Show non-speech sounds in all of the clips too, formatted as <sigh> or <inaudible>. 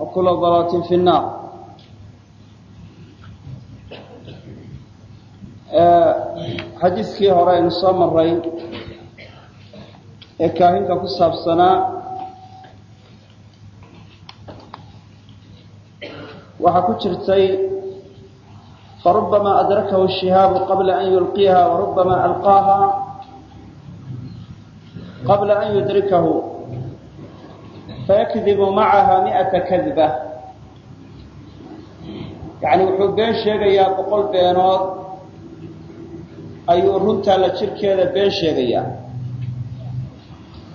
وكل ضلالة في النار xadiiskii hore aynu soo maray ee kaahinka ku saabsanaa waxaa ku jirtay farubama adrakahu الshihaabu qabla an yulqiyaha warubama alqaaha qabla an yudrikahu fayakdibu macaha miئata kadba yani wuxuu been sheegayaa boqol beenood ayuu runtaa la jirkeeda been sheegayaa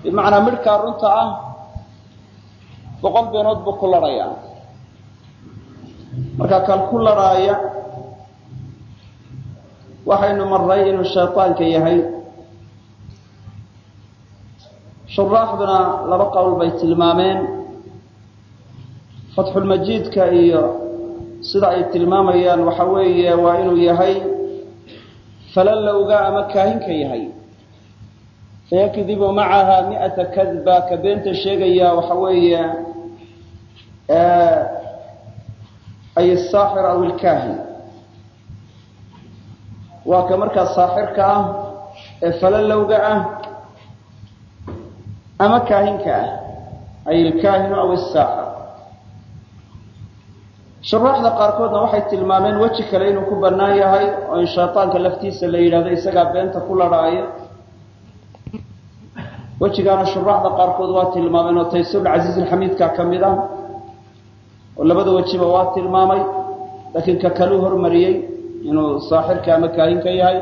bimacnaa midhkaa runta ah boqol beenood buu ku ladhayaa marka kan ku ladhaaya waxaynu maray inuu shayطaanka yahay shuraaxduna laba qowl bay tilmaameen. Fatxulmajiidka iyo sida ay tilmaamayaan waxa weeye waa inuu yahay falalowga ama kaahinka yahay. Fayakdibu macaha miata kadba ka beenta sheegaya waxa weeye ay asaaxir aw ilkaahin waa ka markaa saaxirka ah ee falalowga ah ama kaahinka ah ay ilkaahinu aw isaaxir shuraaxda qaarkoodna waxay tilmaameen weji kale inuu ku bannaan yahay oo in shayطaanka laftiisa la yidhahdo isagaa beenta ku ladhaayo wejigaana shuraaxda qaarkood waa tilmaameen oo taysirulcasiiz alxamiidka ka mid ah oo labada wejiba waa tilmaamay laakiin ka kaluu hormariyey inuu saaxirka ama kaahinka yahay.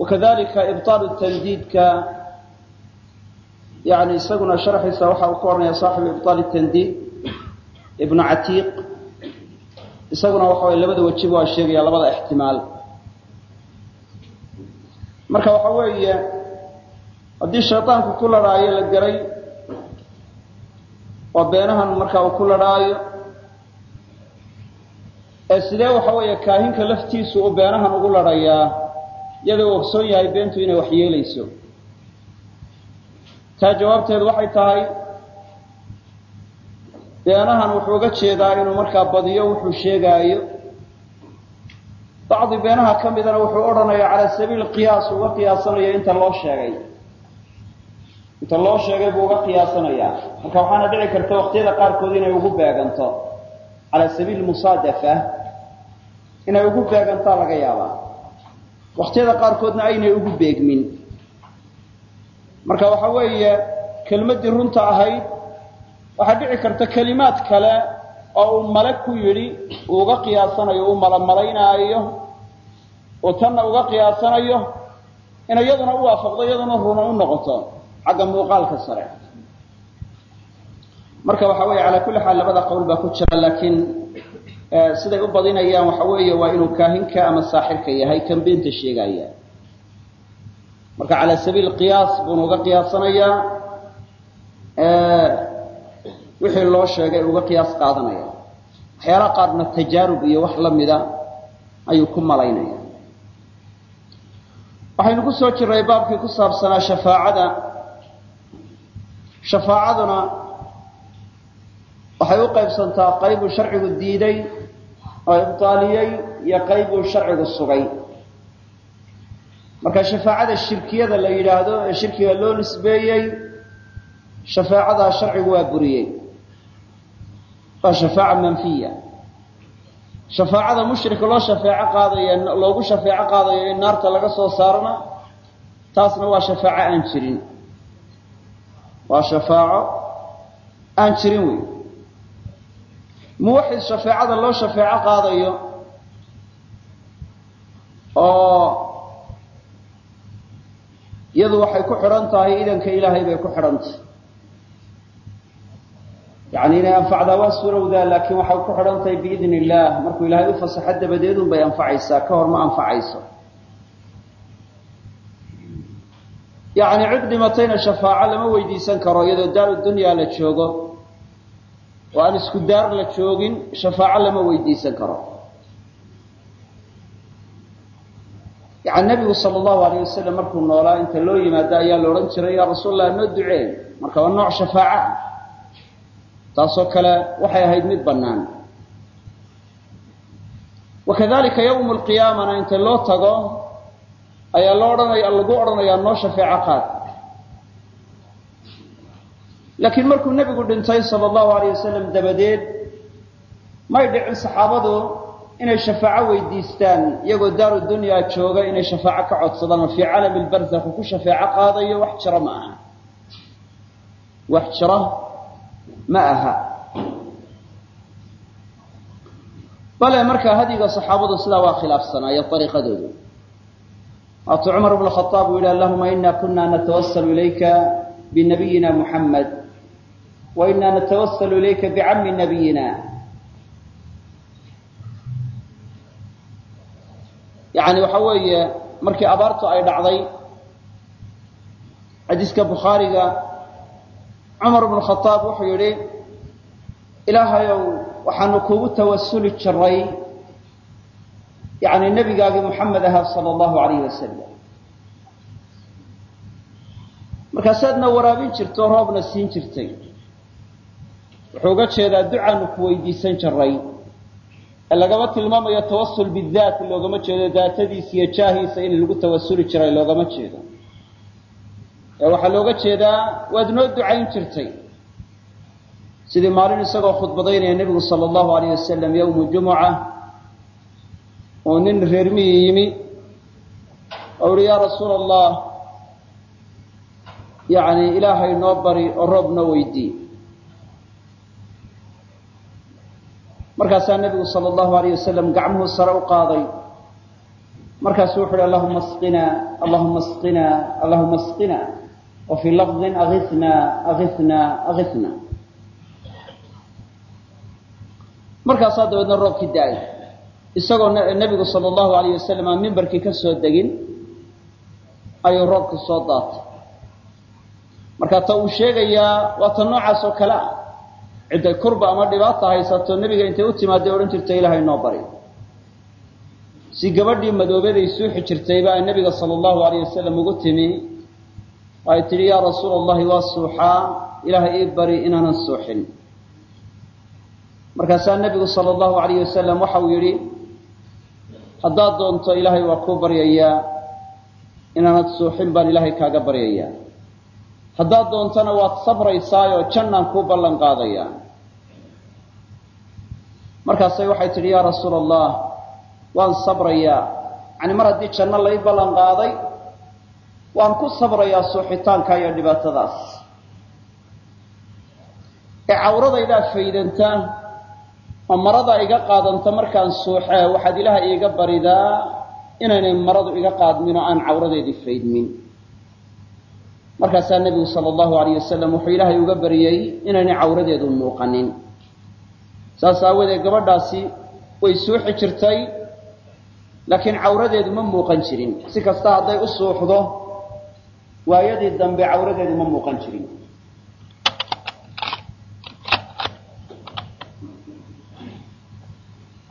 Wakadalika ibطaalu tandiidka yani isaguna sharxiisa waxa uu ka oranaya saaxibu ibطaal tandiid ibnu catiiq isaguna waxa way labada wejiba waa sheegaya labada ixtimaal. Marka waxa weeye haddii shayطaanku ku ladhaayo la garay oo beenahan marka uu ku ladhaayo ee sidee waxa weeye kaahinka laftiisu uu beenahan ugu ladhayaa iyadoo ogsoon yahay beentu inay wax yeelayso taa jawaabteedu waxay tahay beenahan wuxuu uga jeedaa inuu markaa badiyo wuxuu sheegaayo. Bacdi beenaha ka midana wuxuu odhanaya calaa sabiil qiyaas uga qiyaasanayo inta loo sheegay. Inta loo sheegay buu uga qiyaasanayaa. Marka waxaana dhici karta waqtiyada qaarkood inay ugu beeganto calaa sabiil musaadafa inay ugu beegantaa laga yaabaa. Waqtiyada qaarkoodna aynay ugu beegmin marka waxa weeye kelmaddii runta ahayd waxaa dhici karta kelimaad kale oo uu male ku yidhi uu uga qiyaasanayo uu malamalaynaayo uu tanna uga qiyaasanayo in iyaduna u waafaqdo iyaduna runa u noqoto xagga muuqaalka sare. Marka waxa weeye calaa kulli xaal labada qowl baa ku jira laakiin siday u badinayaan waxa weeye waa inuu kaahinka ama saaxirka yahay kan beenta sheegaya marka calaa sabiil qiyaas buuna uga qiyaasanayaa wixii loo sheegay uga qiyaas qaadanaya. Waxyaalaha qaarna tajaarub iyo wax la mida ayuu ku malaynaya waxaynu ku soo jiray baabkii ku saabsanaa shafaacada. Shafaacaduna waxay u qaybsantaa qaybuu sharcigu diiday oo ibtaaliyey iyo qaybuu sharcigu sugay marka shafaacada shirkiyada la yidhaahdo ee shirkiga loo nisbeeyey shafaacadaa sharcigu waa buriyey waa shafaaca manfiya. Shafaacada mushrika loo shafeeco qaadayo loogu shafeeco qaadayo in naarta laga soo saarona taasna waa shafaaco aan jirin. Waa shafaaco aan jirin wey muwaxid shafeecada loo shafeeco qaadayo oo iyadu waxay ku xidhan tahay idanka ilaahay bay ku xidhan tahay. Yacni inay anfacdaa waa suurowdaa laakiin waxay ku xidhan tahay biidni illaah markuu ilaahay u fasaxo dabadeedun bay anfacaysaa ka hor ma anfacayso. Yacni cid dhimatayna shafaaco lama weydiisan karo iyadoo daaru dunyaa la joogo oo aan isku daar la joogin shafaaco lama weydiisan karo yani nebigu sala allahu alayh wasalam markuu noolaa inta loo yimaado ayaa la odhan jiray yaa rasuul allah noo ducee marka waa nooc shafaaco ah taasoo kale waxay ahayd mid bannaan. Wakadalika yawmu lqiyaamana inta loo tago ayaa loo odhanaya lagu odhanayaa noo shafeeco qaad laakiin markuu nebigu dhintay sala allahu alayh wasalam dabadeed may dhicin saxaabadu inay shafaaco weydiistaan iyagoo daaru dunyaa jooga inay shafaaco ka codsadaan. Oo fii caalami lbarzakhu ku shafeeco qaadayo wax jiro ma aha. Wax jiro ma aha. Bale markaa hadiga saxaabadu sidaa waa khilaafsanaayo ariiqadoodu waatuu cumar bnu khaaab uu yidhi allahuma ina kuna natawasalu ilayka binabiyina muxamed wa ina natawasalu ilayka bicami nabiyina yani waxa weeye markii abaartu ay dhacday xadiiska bukhaariga cumar bnu khaaab wuxuu yidhi ilaahayow waxaanu kugu tawasuli jiray yani nebigaagii muxamed ahaa sala allahu alayh wasalam markaasaadna waraabin jirto roobna siin jirtay. Wuxuu uga jeedaa ducaanu ku weydiisan jiray lagama tilmaamayo tawasul bidaat loogama jeedo daatadiisa iyo jaahiisa in lagu tawasuli jiray loogama jeedo. Ee waxaa looga jeedaa waad noo ducayn jirtay. Sidii maalin isagoo khudbadaynaya nebigu sala allahu alayh wasalam yowmu jumuca oo nin reermihii yimi oo uhi yaa rasuula allah yani ilaahay noo bari oo roob noo weydii markaasaa nebigu sala allahu alayh wasalam gacmuhu sare u qaaday. Markaasuu wuxu uhi allahuma asqina allahuma asqina allahuma asqina. Wa fii lafdin agisna agisna agisna markaasaa dabeedna roobkii da'ay isagoo nebigu sala allahu alayh wasalam aan mimbarkii ka soo degin ayuu roobkii soo daatay. Marka ta uu sheegayaa waa ta noocaas oo kale ah cidday kurba ama dhibaata haysato nebiga intay u timaadday odhan jirtay ilaahay noo bari. Si gabadhii madoobaday suuxi jirtay baa nebiga sala allahu alayh wasalam ugu timi. Ay tidhi yaa rasuula allahi waa suuxaa ilaahay ii bari inaanan suuxin. Markaasaa nebigu sala allahu alayh wasalam waxa uu yidhi haddaad doonto ilaahay waa kuu baryayaa. Inaanad suuxin baan ilaahay kaaga baryayaa. Haddaad doontona waad sabraysaayoo jannaan kuu ballan qaadayaa markaasay waxay tidhi yaa rasuula allah waan sabrayaa. Yani mar haddii janno lai ballan qaaday waan ku sabrayaa suuxitaanka iyo dhibaatadaas. Ee cawradaydaa faydanta oo marada iga qaadanta markaan suuxee waxaad ilaaha iiga baridaa inaynay maradu iga qaadmin oo aan cawradeedii faydmin. Markaasaa nebigu sala allahu alayh wasalam wuxuu ilaahay uga baryey inaynay cawradeedu muuqanin saas aawadeed gabadhaasi way suuxi jirtay laakiin cawradeedu ma muuqan jirin. Si kasta hadday u suuxdo waayadii dambe cawradeedu ma muuqan jirin.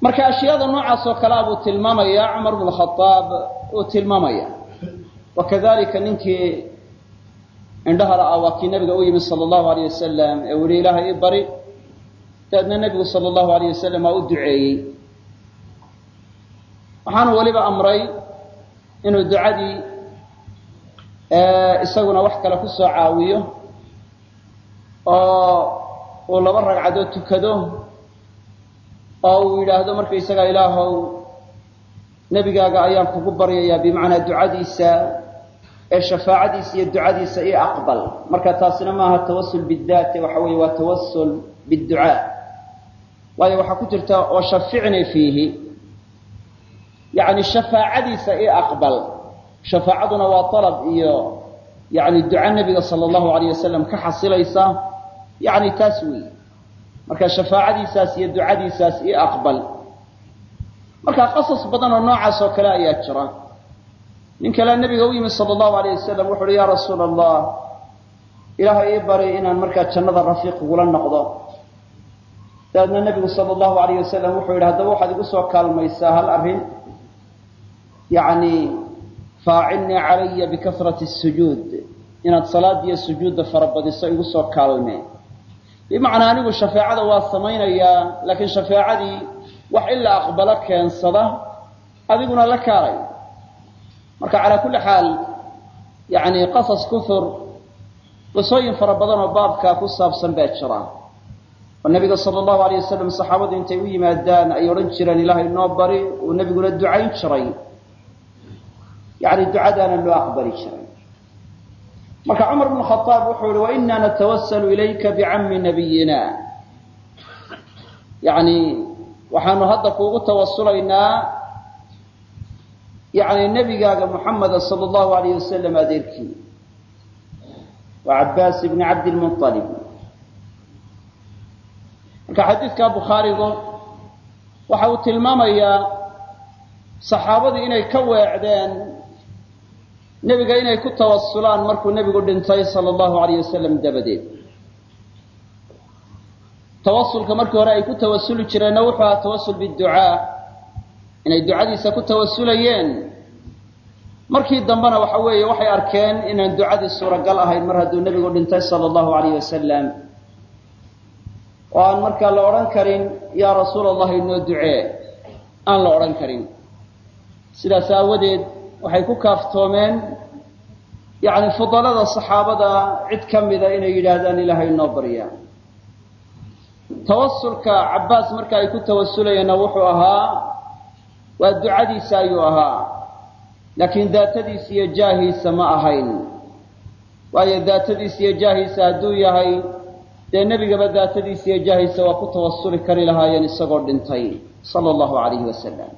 Marka ashyaada noocaas oo kalea buu tilmaamaya cumar bnu khaaab uu tilmaamaya wakadalika ninkii indhaha la-aa waa kii nabiga u yimi sala allahu alayh wasalam ee yihi ilaahay i bari dabeedna nebigu sala allahu alayh wasalam waa u duceeyey. Waxaanu weliba amray inuu ducadii isaguna wax kale ku soo caawiyo oo uu laba ragcadood tukado oo uu yidhaahdo markaysagaa ilaahow nebigaaga ayaan kugu baryayaa bimacnaa ducadiisa ee shafaacadiisa iyo ducadiisa io aqbal. Marka taasina maaha tawasul bidaate waxa weeye waa tawasul biducaa waayo waxaa ku jirta oo shaficni fiihi. Yani shafaacadiisa io aqbal shafaacaduna waa alab iyo yani duca nebiga sala allahu alayh wasalam ka xasilaysa. Yani taas weey. Marka shafaacadiisaas iyo ducadiisaas io aqbal. Marka qasas badan oo noocaas oo kale ayaa jira. Nin kale nabiga u yimi sala allahu alayh wasalam wuxu uhi ya rasuula allah ilaahay ii bari inaan markaa jannada rafiiq ugula noqdo dabeedna nebigu sala allahu alayh wasalam wuxuu yidhi haddaba waxaad igu soo kaalmaysaa hal arrin. Yacni faacilnii calaya bikasrati sujuud. Inaad salaadiyo sujuudda farabadiso igu soo kaalmee bimacnaa anigu shafeecada waa samaynayaa laakiin shafeecadii wax in la aqbalo keensada adiguna la kaalay. Marka calaa kulli xaal yani qasas kuhur qisooyin fara badan oo baabkaa ku saabsan baa jira oo nabiga sala allahu alayh wasalam saxaabadu intay u yimaadaan ay odhan jireen ilaahay noo bari uu nebiguna ducayn jiray. Yani ducadaana loo aqbali jiray. Marka cumar bnu khaaab wuxuu yihi wainaa natawasalu ilayka bicammi nabiyina yani waxaanu hadda kuugu tawasulaynaa yani nebigaaga muxameda sala allahu alayh wasalam adeerkii. Waa cabbaas ibni cabdilmualib marka xadiidka bukhaarigu waxa uu tilmaamayaa saxaabadii inay ka weecdeen nebiga inay ku tawasulaan markuu nebigu dhintay sala allahu alayh wasalam dabadeed. Tawasulka markii hore ay ku tawasuli jireenna wuxuu ahaa tawasul biducaa inay ducadiisa ku tawasulayeen markii dambena waxa weeye waxay arkeen inaan ducadii suuragal ahayn mar hadduu nebigu dhintay sala allahu alayh wasalam oo aan markaa la odhan karin yaa rasuula allahi inoo ducee. Aan la odhan karin. Sidaas aawadeed waxay ku kaaftoomeen yacni fudalada saxaabada cid ka mida inay yidhaahdaan ilaahay inoo barya tawasulka cabbaas marka ay ku tawasulayeenna wuxuu ahaa waa ducadiisa ayuu ahaa laakiin daatadiisa iyo jaahiisa ma ahayn. Waayo daatadiisa iyo jaahiisa hadduu yahay dee nebigaba daatadiisa iyo jaahiisa waa ku tawasuli kari lahaayeen isagoo dhintay sala allahu alayhi wasalam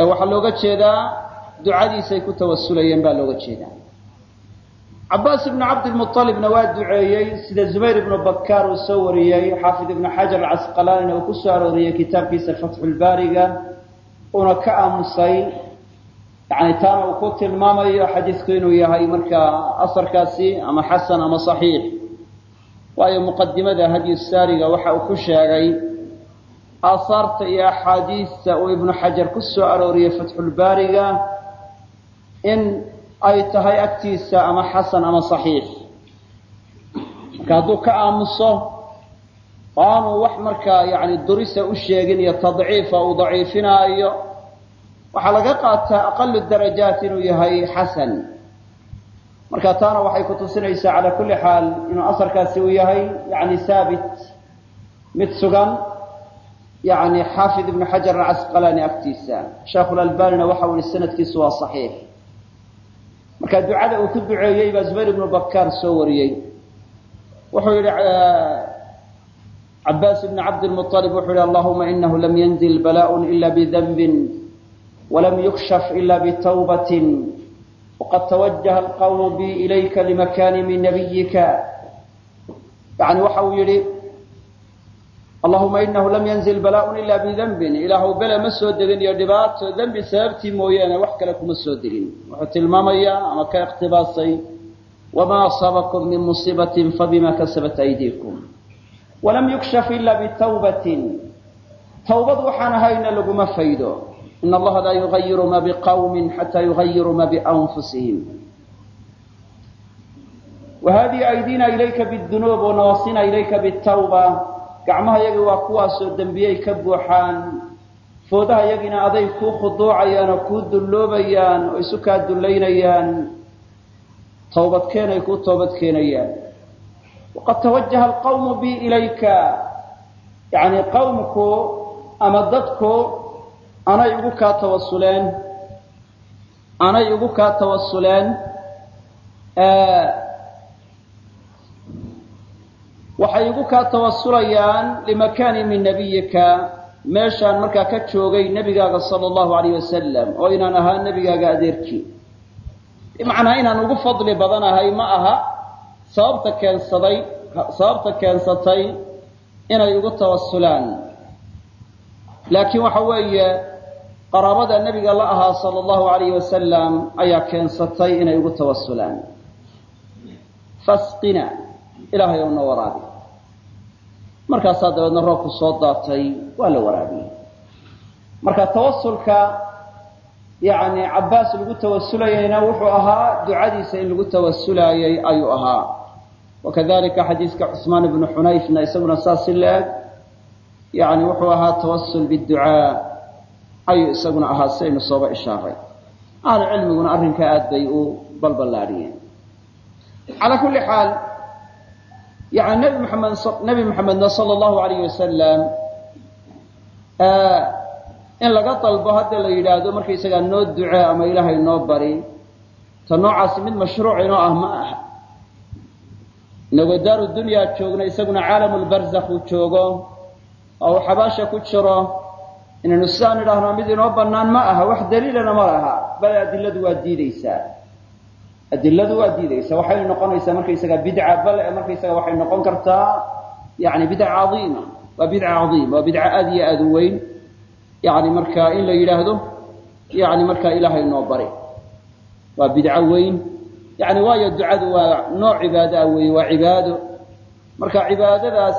ee waxaa looga jeedaa ducadiisay ku tawasulayeen baa looga jeedaa. Cabbaas ibnu cabdilmualibna waa duceeyey sida zubayr ibnu bakkaar uu soo wariyey xaafid ibnu xajar alcasqalaanina uu ku soo arooriyey kitaabkiisa fatxulbaariga uuna ka aamusay yani taana uu ku tilmaamayo xadiidku inuu yahay markaa asarkaasi ama xasan ama saxiix waayo muqadimada hadyu saariga waxa uu ku sheegay aasaarta iyo axaadiista uu ibnu xajar ku soo arooriyey fatxulbaariga in ay tahay agtiisa ama xasan ama saxiix. Marka hadduu ka aamuso oo aanuu wax markaa yani durisa u sheegin iyo tadciifa uu daciifinaayo waxaa laga qaataa aqalu darajaat inuu yahay xasan marka taana waxay kutusinaysaa calaa kulli xaal inuu asarkaasi uu yahay yani haabit mid sugan yani xaafid ibnu xajar alcasqalaani agtiisa. Sheekhulalbanina waxa uu yihi sanadkiisu waa saxiix. Marka ducada uu ku duceeyey baa zubayr ibnu bakkaar soo wariyey. Wuxuu yihi cabaas ibn cabdilmualib wuxuu yihi allahuma inahu lam yanzil balaaء ila bidanbin walam yukshaf ila bitawbatin waqad tawajaha alqawmu bi ilayka limakani min nabiyika yani waxa uu yihi allahuma inahu lam yanzil balaaء ila bidanbin ilaahu bele ma soo degin iyo dhibaato dembi sababtii mooyaane wax kale kuma soo degin wuxuu tilmaamayaa ama ka iqtibaasay wma asaabakum min musiibatin fabima kasabat aydiikum walam yukshaf ila bitawbatin tawbad waxaan ahayna laguma faydo in allaha laa yugayiru ma biqawmin xataa yugayiru ma bianfusihim wahadihi aydina ilayka bidunuub wanawasina ilayka bitawba gacmaha waa kuwaasoo dembiyey ka buuxaan foodaha yagiina aday kuu khuduucayaan oo kuu dulloobayaan oo isu kaa dullaynayaan tawbadkeenay kuu toobad keenayaan waqad tawajaha alqawmu bi ilayka yani qawmku ama dadku anay igu kaa tawasuleen anay igu kaa tawasuleen waxay igu kaa tawasulayaan limakani min nabiyika meeshaan markaa ka joogay nebigaaga sala allahu alayh wasalam oo inaan ahaa nebigaaga adeerkii bimacnaa inaan ugu fadli badanahay ma aha sababta keensaday sababta keensatay inay ugu tawasulaan. Laakiin waxa weeye qaraabada nebiga la ahaa sala allahu alayhi wasalam ayaa keensatay inay ugu tawasulaan fasqina ilaahay ouna waraabi. Markaasaa dabeedna roobku soo daatay waa la waraabiyey. Marka tawasulka yani cabbaas lagu tawasulayeyna wuxuu ahaa ducadiisa in lagu tawasulaayey ayuu ahaa. Wakadalika xadiiska cusmaan ibnu xunayfna isaguna saas si la-eg wuxuu ahaa tawasul biducaa ayuu isaguna ahaa si aynu sooba ishaaray. Ahlu cilmiguna arrinkaa aad bay u balballaadhiyeen calaa kulli xaal yani nebi maxamed nebi maxamedna sala allahu alayh wasalam in laga dalbo hadda la yidhaahdo markaysagaa noo ducee ama ilaahay noo bari ta noocaasi mid mashruuc inoo ah ma aha. Inagoo daaru dunyaa joogna isaguna caalamulbarzakh uu joogo oo uu xabaasha ku jiro inaynu sidaan idhaahno mid inoo bannaan ma aha wax daliilana ma laha. Bal adiladu waa diideysaa adiladu waa diideysaa waxay noqonaysaa markaysagaa bidca bal markaysaga waxay noqon kartaa yani bidca caiima waa bidca caiima waa bidca aad iyo aad u weyn. Yani marka in la yidhaahdo yani markaa ilaahay noo bari. Waa bidco weyn. Yani waayo ducadu waa nooc cibaadaah weeye waa cibaado. Marka cibaadadaas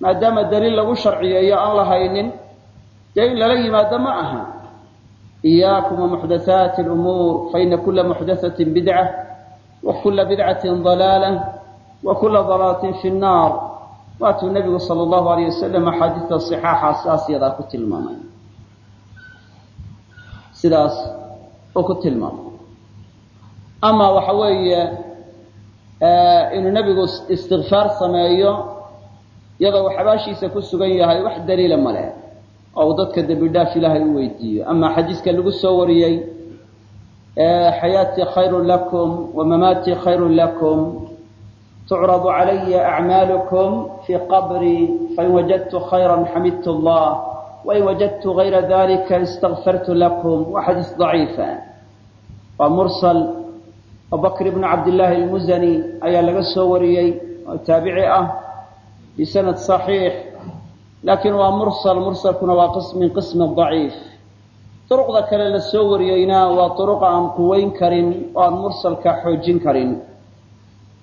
maadaama daliil lagu sharciyeeyo aan la haynin dee in lala yimaado ma aha iyaakum wamuxdathaati lumuur faina kula muxdathatin bidca wa kula bidcatin dalaala wa kula dalaalatin fi nnaar waatuu nebigu sala allahu alayh wasalam axaadiista sixaaxa sidaas ku tilmaamay sidaas uu ku tilmaamay ama waxa weeye inuu nebigu istikfaar sameeyo iyadoo uu xabaashiisa ku sugan yahay wax daliila ma leh oo uu dadka dembi dhaaf ilaahay u weydiiyo. Ama xadiiska lagu soo wariyey xayaatii khayrun lakum wamamaatii khayrun lakum tucradu calaya acmaalukum fii qabrii fain wajadtu khayra xamidtu allah wain wajadtu gayra dalika istakfartu lakum. Waa xadiis daciifa waa mursal. Abubakr ibnu cabdillaahi almuzani ayaa laga soo wariyey oo taabici ah bisanad saxiix laakiin waa mursal mursalkuna waa min qismi daciif. Duruqda kale la soo wariyeyna waa duruqa aan quweyn karin oo aan mursalka xoojin karin.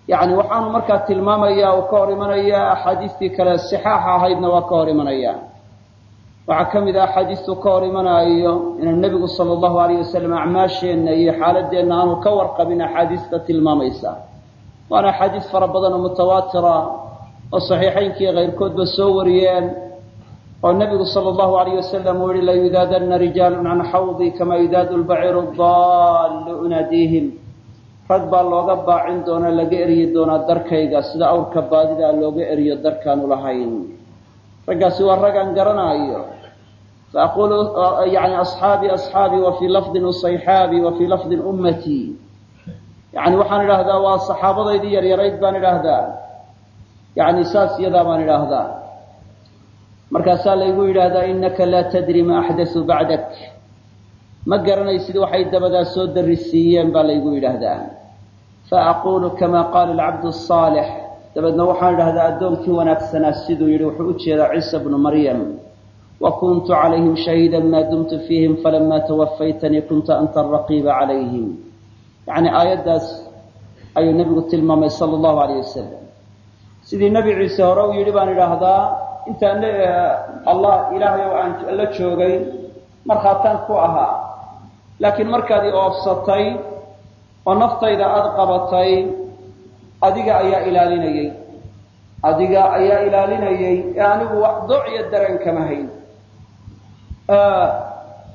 Yacni waxaanu markaa tilmaamaya uu ka hor imanaya axaadiistii kale sixaaxa ahaydna waa ka hor imanaya. Waxaa ka mid ah axaadiistuu ka hor imanaayo inuu nebigu sala allahu alayh wasalam acmaasheenna iyo xaaladeenna aanu ka warqabin axaadiista tilmaamaysa. Waana axaadiis fara badan oo mutawaatira oo saxiixaynkii kayrkoodba soo wariyeen oo nebigu sala allahu alayh wasalam uu yihi layudaadanna rijaalun can xawdi kama yudaadu lbaciiru daallu unaadiihim. Rag baa looga baacin doonaa laga eryi doonaa darkayga sida awrka baadidaa looga eriyo darkaanu lahayn. Raggaasi waa raggaan garanaayo. Faaqulu yani asxaabii asxaabii wa lafdin usayxaabii wa lafdin ummatii yani waxaan idhaahdaa waa saxaabadaydii yaryarayd baan idhaahdaa yani saas iyadaa baan idhaahdaa. Markaasaa laygu yidhaahdaa inaka laa tadri ma axdasuu bacdak. Ma garanaysid waxay dabadaa soo darisiiyeen baa laygu yidhaahdaa. Faaqulu kama qaala alcabdu asaalix dabeedna waxaan idhahdaa addoonkii wanaagsanaa siduu yidhi wuxuu u jeedaa ciisa bnu maryam. Wa kuntu calayhim shahiida maa dumtu fiihim falama tawafaytanii kunta anta araqiiba calayhim. Yacni aayaddaas ayuu nebigu tilmaamay sala allahu alayh wasalam sidii nebi ciise hore uu yidhi baan idhaahdaa intaan allah ilaahay oo aan la joogay markhaataan ku ahaa. Laakiin markaad i oo naftayda aada qabatay adiga ayaa ilaalinayey adiga ayaa ilaalinayey ee anigu wax iyo dareen kama hayn.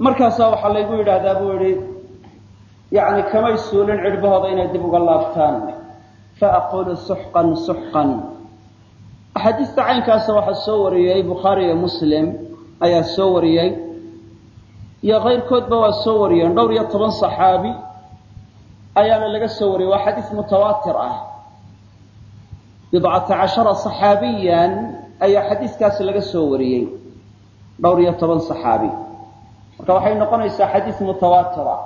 Markaasaa waxaa laygu yidhaahdaa buu yihi yacni kamay suulin cidhbahooda inay dib uga laabtaan. Faaqulu suxqan suxqan axaadiista caynkaasa waxaa soo wariyey bukhaari iyo muslim ayaa soo wariyey. Iyo kayrkoodba waa soo wariyeen. Dhowr iyo toban saxaabi ayaana laga soo wariyey. Waa xadiis mutawaatir ah. Bidcata cashara saxaabiyan ayaa xadiiskaasi laga soo wariyey. Dhowr iyo toban saxaabi. Marka waxay noqonaysaa xadiis mutawaatira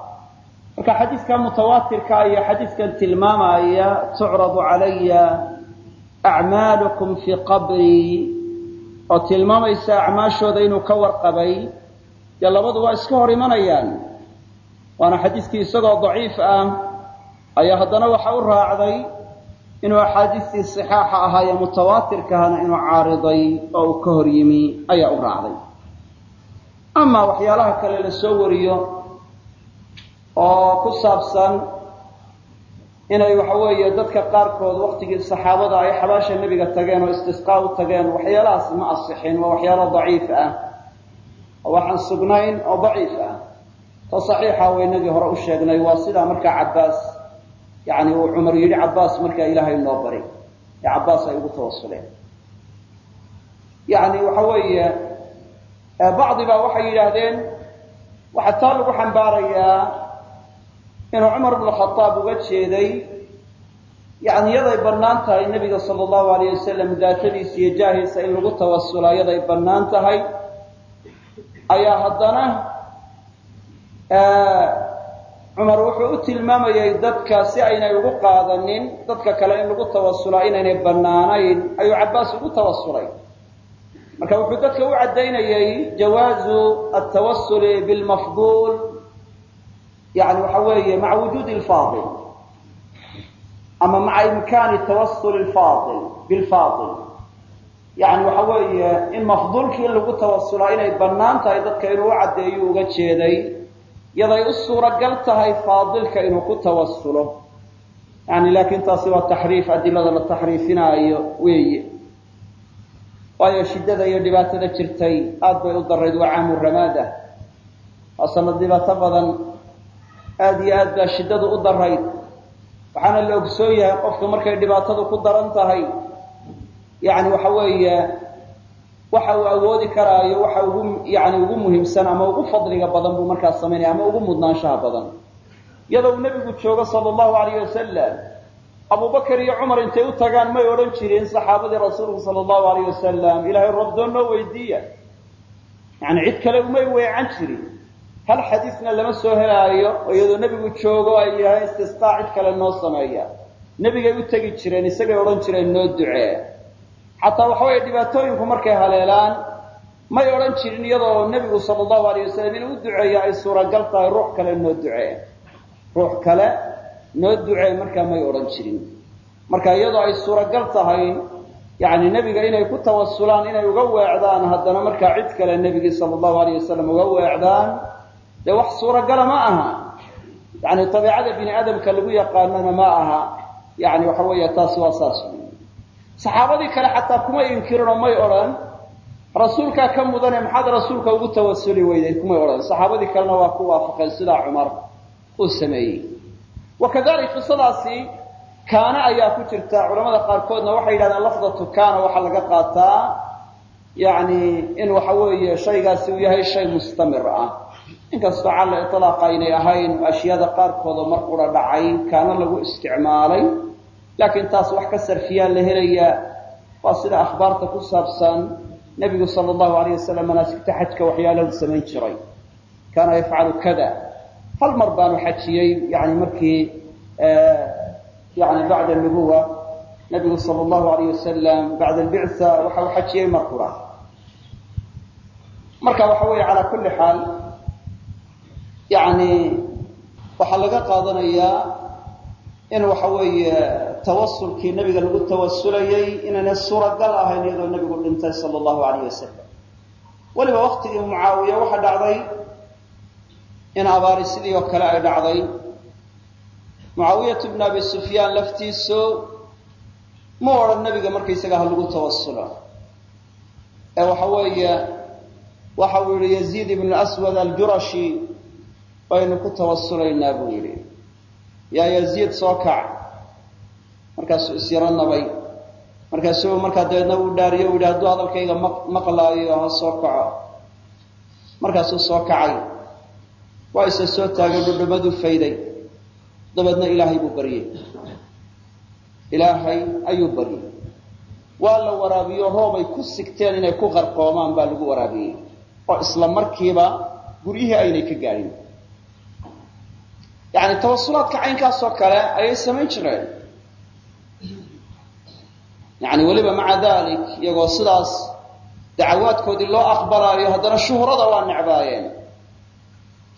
marka xadiiska mutawaatirka iyo xadiiskan tilmaamaya tucradu calaya acmaalukum fii qabrii oo tilmaamaysa acmaashooda inuu ka warqabay dee labadu waa iska hor imanayaan waana xadiiskii isagoo daciif ah ayaa haddana waxa u raacday inuu axaadiistii saxaaxa ahaayee mutawaatirkahana inuu caariday oo uu ka hor yimi ayaa u raacday amaa waxyaalaha kale la soo wariyo oo ku saabsan inay waxa weeye dadka qaarkood waktigii saxaabada ay xabaasha nebiga tageen oo istisqaa u tageen waxyaalahaas ma asixin waa waxyaalo daciif ah. Oo waxaan sugnayn oo daciif ah. Ta saxiixa waa inagii hore u sheegnay waa sidaa markaa cabbaas yani uu cumar yidhi cabbaas markaa ilaahay noo bari. Ee cabbaas ay ugu tawasuleen. Yani waxa weeye bacdi baa waxay yidhaahdeen waxaa taa lagu xambaarayaa inuu cumar bnu khadaab uga jeeday yani yaday bannaan tahay nebiga sala allahu alayh wasalam daatadiisa iyo jaahiisa in lagu tawasulaa yaday bannaan tahay. Ayaa haddana cumar wuxuu u tilmaamayay dadka si aynay ugu qaadanin dadka kale in lagu tawasulaa inaynay bannaanayn ayuu cabbaas ugu tawasulay marka wuxuu dadka u caddaynayay jawaazu altawasuli bilmafduul yani waxa weeye maca wujuudi lfaadil ama maca imkaani tawasuli lfaadil bilfaadil yani waxa weeye in mafduulkii lagu tawasulaa inay bannaan tahay dadka inuu u caddeeyo uga jeeday yaday u suuragal tahay faadilka inuu ku tawasulo yani laakiin taasi waa taxriif adilada la taxriifinaayo weeye waayo shiddada iyo dhibaatada jirtay aad bay u darayd waa caamu ramaada waasana dhibaato badan aada iyo aad baa shiddadu u darayd waxaana la ogsoon yahay qofka markay dhibaatadu ku daran tahay yani waxa weeye waxa uu awoodi karaayo waxa ugu yani ugu muhiimsan ama ugu fadliga badan buu markaas samaynaya ama ugu mudnaanshaha badan. Iyadoo uu nebigu joogo sala allahu alayh wasalam abubakar iyo cumar intay u tagaan may odhan jirin saxaabadii rasuulku sala allahu alayh wasalam ilaahay robdoon noo weydiiya. Yani cid kale umay weecan jirin hal xadiisna lama soo helaayo oo iyadoo nebigu joogo ay yahay istisqaa cid kale noo sameeya. Nebigay u tegi jireen isagay odhan jireen noo ducee. Xataa waxa weeye dhibaatooyinku markay haleelaan may odhan jirin iyadoo nebigu sala allahu alayh wasalam inuu u duceeyo ay suuragal tahay ruux kale noo ducee. Ruux kale noo ducee markaa may odhan jirin. Marka iyadoo ay suuragal tahay yani nebiga inay ku tawasulaan inay uga weecdaan haddana markaa cid kale nebigii sala allahu alayh wasalam uga weecdaan dee wax suuragala ma aha. Yani dabiicada bini aadamka lagu yaqaanana ma aha. Yani waxa weeye taasi waa saas. Saxaabadii kale xataa kumay inkirin oo may odhan. Rasuulkaa ka mudane maxaad rasuulka ugu tawasuli weyday kumay odhan. Saxaabadii kalena waa ku waafaqeen sidaa cumar uu sameeyey. Wakadalik qisadaasi kaana ayaa ku jirta. Culamada qaarkoodna waxay yidhahdeen lafdatu kaana waxaa laga qaataa. Yani in waxa weeye shaygaasi uu yahay shay mustamir ah inkastoo calla iطlaaqa aynay ahayn ashyaada qaarkoodoo mar qura dhacay kaana lagu isticmaalay laakiin taas wax ka sarfiyaa la helayaa. Waa sida akhbaarta ku saabsan nebigu sala allahu alayh wasalam manaasigta xajka waxyaalahu samayn jiray. Kaana yafcalu kada. Hal mar baanu xajiyey yani markii yani bacda nubuwa nebigu sala allahu alayh wasalam bacda albictha waxa uu xajiyey mar marka waxa weeye calaa kulli xaal yani waxaa laga qaadanayaa in waxa weeye tawasulkii nebiga lagu tawasulayey inaynay suuragal ahayn iyadoo nebigu dhintay sala allahu alayh wasalam weliba waktigii mucaawiya waxa dhacday in abaari sidii oo kale ay dhacday. Mucaawiyatu bnu abi sufyaan laftiisu ma odhan nebiga markaysaga ha lagu tawasulo ee waxa weeye waxa uu yihi yaziid ibnu aswad aljurashi baynu ku tawasulaynaa buu yidhi. Yaa yaziid soo kac. Markaasuu isyaro nabay markaasuu markaa dabeedna uu dhaariyo u yidhi hadduu hadalkayga maqlaayo ha soo kaco. Markaasuu soo kacay. Waa isa soo taagay dhudhumaduu fayday. Dabeedna ilaahay buu baryey ilaahay ayuu baryey waa la waraabiyo roobay ku sigteen inay ku qarqoomaan baa lagu waraabiyey. Oo isla markiiba guryihii aynay ka gaadhin yani tawasulaadka caynkaasoo kale ayay samayn jireen. Yani weliba maca dalik iyagoo sidaas dacawaadkoodii loo aqbalaayo haddana shuhrada waa necbaayeen.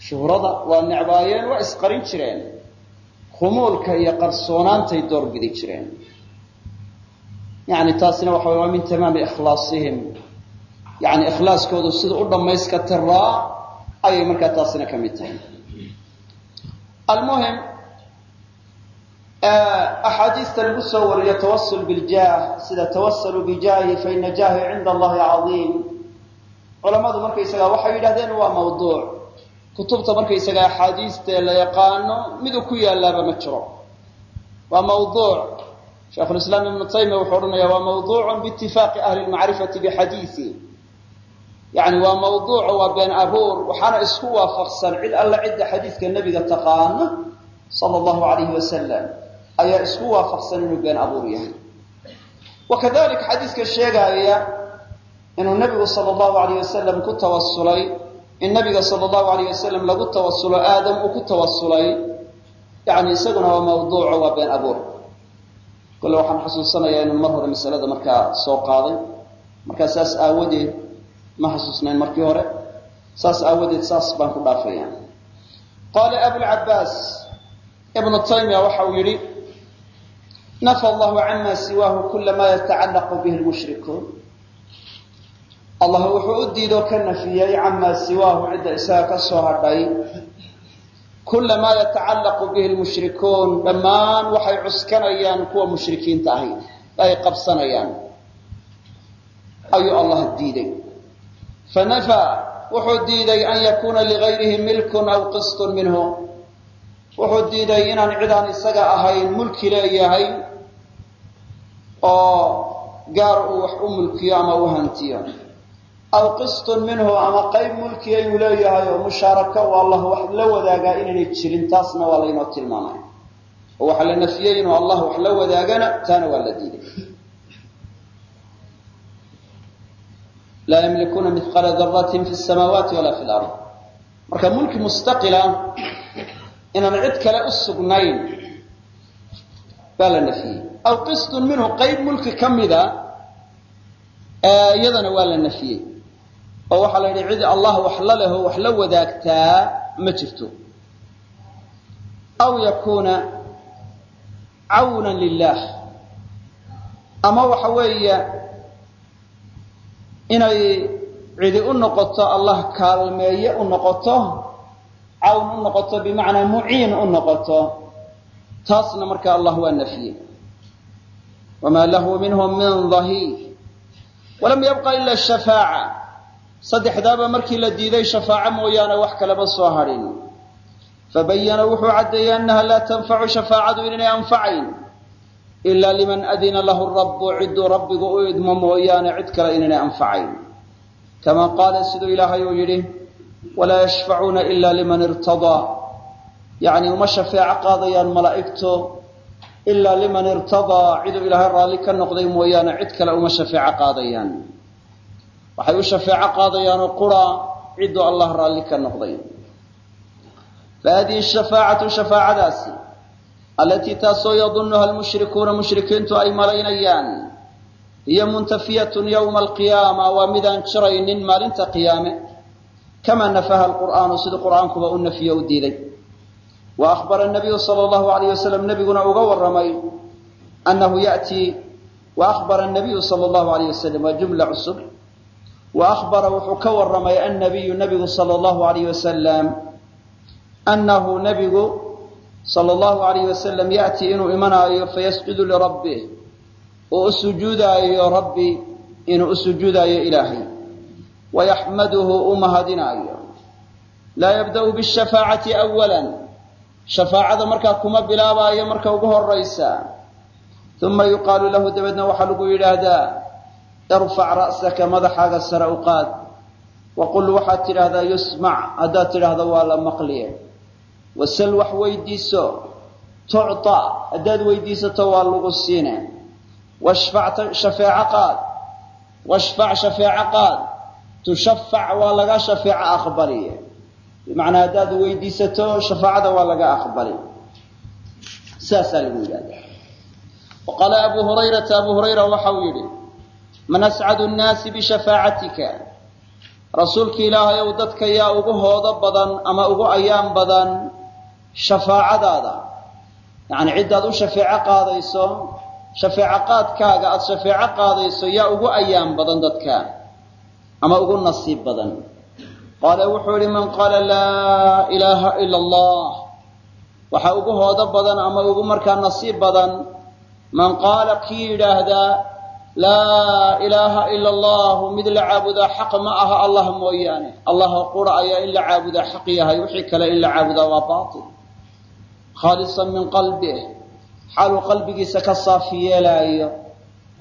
Shuhrada waa necbaayeen waa isqarin jireen. Khumuulka iyo qarsoonaantay doorbidi jireen. Yani taasina waxa waa min tamaami ikhlaasihim. Yani ikhlaaskoodu sida u dhammayska tiraa ayay markaa taasina ka mid tahay almuhim axaadiista lagu soo wariyo tawasul biljah sida tawasaluu bijaahi faina jaahi cinda allahi cadiim culamadu markaysagaa waxay yidhahdeen waa mawduuc kutubta markaysagaa axaadiiste la yaqaano miduu ku yaalaaba ma jiro waa mawduuc sheikhulislaam ibnu taymiya wuxuu odhanaya waa mawduucun biitifaaqi ahli lmacrifati bixadiisi yani waa mawduuco waa been abuur waxaana isku waafaqsan cid alla cidda xadiidka nebiga taqaana sala allahu alayhi wasalam ayaa isku waafaqsan inuu been abuur yahay. Wakadalika xadiiska sheegaaya inuu nebigu sala allahu alayh wasalam ku tawasulay in nabiga sala allahu alayh wasalam lagu tawasulo aadam uu ku tawasulay yani isaguna waa mawduuco waa been abuur. Kole waxaan xusuusanayaa inuu mar hore masalada markaa soo qaaday. Markaa saas aawadeed ma xasuusnayn markii hore. Saas aawadeed saas baan ku dhaafaya qaala abulcabaas ibnu taymiya waxa uu yidhi nafa allahu cama siwaahu kula ma yatacallaqu bihi lmushrikuun allah wuxuu u diidoo ka nafiyey camaa siwaahu cidda isaga ka soo hadhay. Kula maa yatacallaqu bihi lmushrikuun dhammaan waxay cuskanayaan kuwa mushrikiinta ahi ay qabsanayaan. Ayuu allah diiday fanafaa wuxuu diiday an yakuuna ligayrihi milkun aw qistun minhu wuxuu diiday inaan cidaan isaga ahayn mulki leeyahay oo gaar uu wax u mulkiyo ama u hantiyo aw qistun minhu ama qayb mulkiya uu leeyahay oo mushaaraka u allah wax la wadaagaa inaynay jirin taasna waa laynoo tilmaamay oo waxaa la nafiyey inuu allah wax la wadaagana taana waa la diiday laa yamlikuuna mihqaala daratin fi samaawaati walaa fi lard marka mulki mustaqila inaan cid kale u sugnayn baa la nafiyey aw qistun minhu qayb mulki ka mida iyadana waa la nafiyey oo waxaa la yidhi cid allah wax la leho wax la wadaagtaa ma jirto aw yakuuna cawnan lilah ama waxa weeye inay cidi u noqoto allah kaalmeeye u noqoto cawn u noqoto bimacnaa muciin u noqoto taasna marka allah waa nafiyey wamaa lahu minhum min dahiir walam yabqa ila shafaaca. Saddexdaaba markii la diiday shafaaco mooyaane wax kaleba soo hadhin. Fabayana wuxuu caddeeyey annaha laa tanfacu shafaacadu inaynay anfacayn ila liman adina lahu rabbu cidduu rabbigu u idmo mooyaane cid kale inaynay anfacayn kama qaala siduu ilaahay uu yidhi walaa yashfacuuna ila liman irtadaa yacni uma shafeeco qaadayaan malaa'igto ilaa liman irtadaa ciduu ilaahay raalli ka noqday mooyaane cid kale uma shafeeco qaadayaan waxay u shafeeco qaadayaanoo qura cidduu allah raalli ka noqday fahadihi shafaacatu shafaacadaasi allatii taasoo yadunuha almushrikuuna mushrikiintu ay malaynayaan hiya muntafiyatun yowma alqiyaama waa midaan jiraynin maalinta qiyaame kama nafaha alqur'aanu siduu qur'aankuba u nafiyo u diiday wa ahbara nabiyu sala allahu alayh wasalam nebiguna uga warramay annahu yatii wa ahbara nabiyu sala allahu alayh wasalam waa jumla cusub wa ahbara wuxuu ka warramay annabiyu nabigu sala allahu alayh wasalam annahu nabigu sala allahu alayh wasalam ya'tii inuu imanaayo fayasjudu lirabbih oo u sujuudaayo rabbi inuu u sujuudaayo ilaahay. Wayaxmaduhu u mahadinaayo. Laa yabda'u bishafaacati awalan shafaacada markaa kuma bilaabaayo marka ugu horaysa uma yuqaalu lahu dabeedna waxaa lagu yidhaahdaa irfac ra'saka madaxaaga sare u qaad. Waqul waxaad tidhaahdaa yusmac. Haddaad tidhaahdo waa la maqliye wasal wax weydiiso. Tucطa haddaad weydiisato waa lagu siine. Washfac shafeeco qaad. Washfac shafeeco qaad. Tushafac waa laga shafeeco aqbaliye. Bimacnaa haddaad weydiisato shafaacada waa laga aqbali. Saasaa lagu yidhahda waqaala abu hurayrata abu hurayra waxa uu yidhi man ascadu nnaasi bishafaacatika rasuulka ilaahay ow dadka yaa ugu hoodo badan ama ugu ayaan badan shafaacadaada. Yacni ciddaad u shafeeco qaadayso shafeeco qaadkaaga aada shafeeco qaadayso yaa ugu ayaan badan dadka ama ugu nasiib badan. Qaala wuxuu yihi man qaala laa ilaaha ila allah waxaa ugu hoodo badan ama ugu markaa nasiib badan man qaala kii yidhaahdaa laa ilaaha ila allahu mid la caabudaa xaq ma aha allah mooyaane. Allaha qura ayaa in la caabudaa xaq yahay wixii kale in la caabudaa waa baatil khaalisan min qalbih xaaluu qalbigiisa ka saafi yeelaayo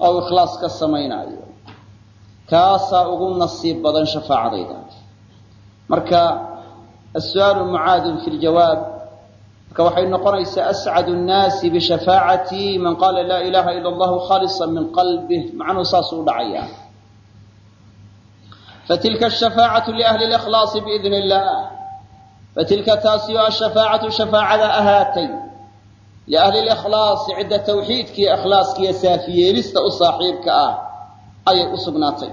oo ikhlaas ka samaynaayo kaasaa ugu nasiib badan shafaacadayda marka asu'aalu mucaadun fi ljawaab marka waxay noqonaysaa ascadu nnaasi bishafaacatii man qaala laa ilaha ila allahu khaalisa min qalbih macnuhu saasuu u dhacayaa fatilka ashafaacatu liahli likhlaasi biidn illah fatilka taasi oo ashafaacatu shafaacada ahaatay liahli likhlaasi cidda tawxiidkiiyo ikhlaaskiiyo saafiyeelista u saaxiibka ah ayay u sugnaatay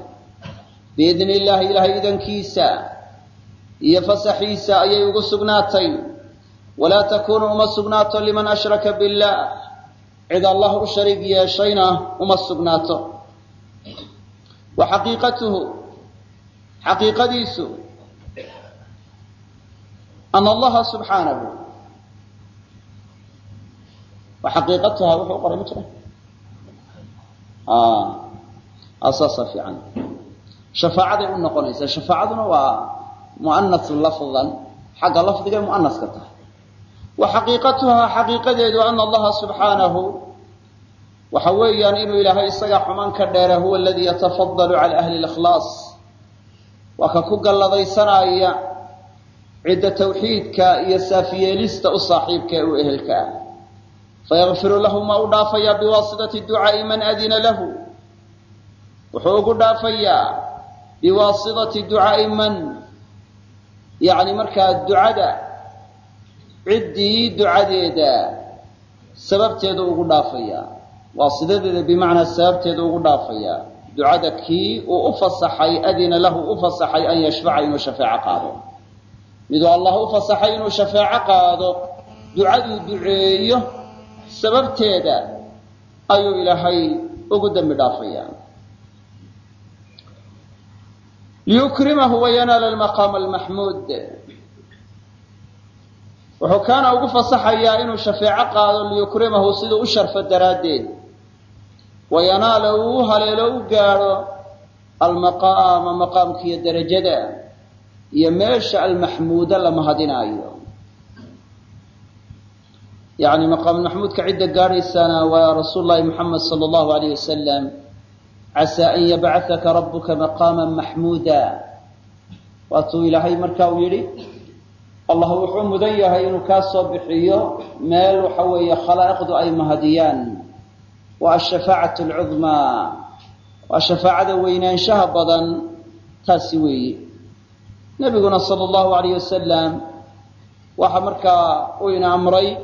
biidni illaahi ilaahay idankiisa iyo fasaxiisa ayay ugu sugnaatay walaa takuunu uma sugnaato liman ashraka billaah cid allah u shariig yeeshayna uma sugnaato wa xaqiiqatuhu xaqiiqadiisu ana allaha subxaanahu wa xaqiiqatuha wuxuu qoray ma jira asaasa fiican shafaacaday u noqonaysaa shafaacaduna waa mu'anasu lafdan xagga lafdigay mu'anaska tahay wa xaqiiqatuhaa xaqiiqadeedu ana allaha subxaanahu waxa weeyaan inuu ilaahay isaga xumaan ka dheera huwa aladii yatafadalu cala ahli likhlaas waa ka ku galladaysanaya cidda tawxiidka iyo saafiyeelista u saaxiibka ee u ehelka ah. Fayakfiru lahu ma u dhaafayaa biwaasitati ducaa'i man adina lahu. Wuxuu ugu dhaafayaa biwaasitati ducaa'i man yacni markaa ducada ciddii ducadeeda sababteedu ugu dhaafayaa waasitadeeda bimacnaa sababteedu ugu dhaafayaa ducada kii uu u fasaxay adina lahu u fasaxay an yashfaca inuu shafeeco qaado miduu allah u fasaxay inuu shafeeco qaado ducaduu duceeyo sababteeda ayuu ilaahay ugu dembi dhaafayaa liyukrimahu wayanaala almaqaama almaxmuud wuxuu kaana ugu fasaxayaa inuu shafeeco qaado liyukrimahu siduu u sharfo daraaddeed. Wayanaala uu u haleelo u gaadho almaqaama maqaamkiiyo derajada iyo meesha almaxmuuda la mahadinaayo. Yacni maqaamulmaxmuudka cidda gaadhaysana waa rasuulu llahi moxamed sala allahu alayh wasalam casaa an yabcahaka rabuka maqaama maxmuuda waatuu ilaahay marka uu yidhi allah wuxuu mudan yahay inuu kaa soo bixiyo meel waxa weeye khalaa'iqdu ay mahadiyaan. Waa ashafaacatu alcudmaa waa shafaacada weynaanshaha badan taasi weeye nebiguna sala allahu alayh wasalam waxa markaa u ina amray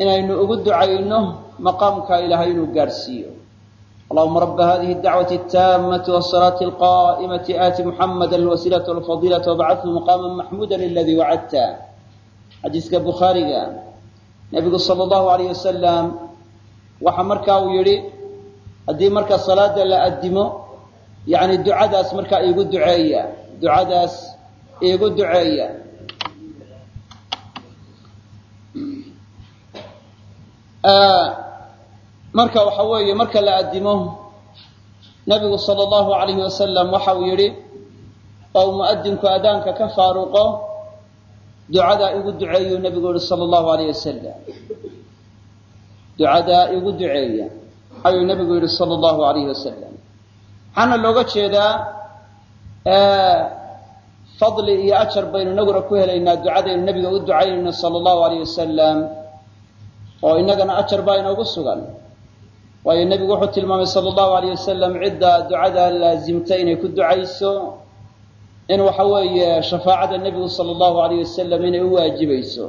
inaynu ugu ducayno maqaamka ilaahay inuu gaadhsiiyo allahuma raba hadihi dacwati taamati wasalaati alqaa'imati aati muxamada alwasiilata walfadiilata wabacadhu maqaaman maxmuuda liladii wacadta xadiiska bukhaariga nebigu sala allahu alayh wasalam waxa markaa uu yidhi haddii marka salaada la addimo yacni ducadaas markaa iigu duceeya ducadaas iigu duceeya. Marka waxa weeye marka la adimo nabigu sala allahu alayhi wasalam waxa uu yihi oo muadinku adaanka ka faaruqo ducadaa igu duceeyuu nabigu yihi sala allahu alayh wasalam ducadaa igu duceeya ayuu nabigu yihi sala allahu alayhi wasalam waxaana looga jeedaa fadli iyo ajar baynu inaguna ku helaynaa ducadaynu nabiga u ducaynayno sala allahu alayh wasalam oo inagana ajar baa inoogu sugan. Waayo nebigu wuxuu tilmaamay sala allahu alayh wasalam cidda ducadaa laazimta inay ku ducayso in waxa weeye shafaacada nebigu sala allahu alayh wasalam inay u waajibayso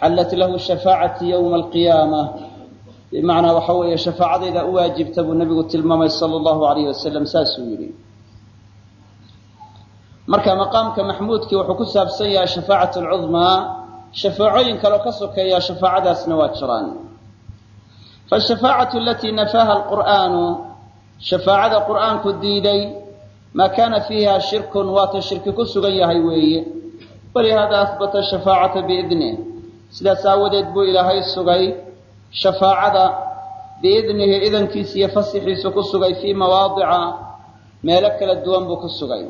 xallat lahu shafaacati yowma alqiyaama. Bimacnaa waxa weeye shafaacadayda u waajibta buu nebigu tilmaamay sala allahu alayh wasalam saasuu yidhi marka maqaamka maxmuudkii wuxuu ku saabsan yahay shafaacat alcudmaa shafaacooyin kaleo ka sokeeya shafaacadaasna waa jiraan. Faashafaacatu alatii nafaaha alqur'aanu shafaacada qur'aanku diiday maa kaana fiiha shirkun waata shirki ku sugan yahay weeye. Walihaada ahbata shafaacata biidnih sidaas aawadeed buu ilaahay sugay. Shafaacada biidnihi idankiisa iyo fasixiisu ku sugay fii mawaadica. Meelo kala duwan buu ku sugay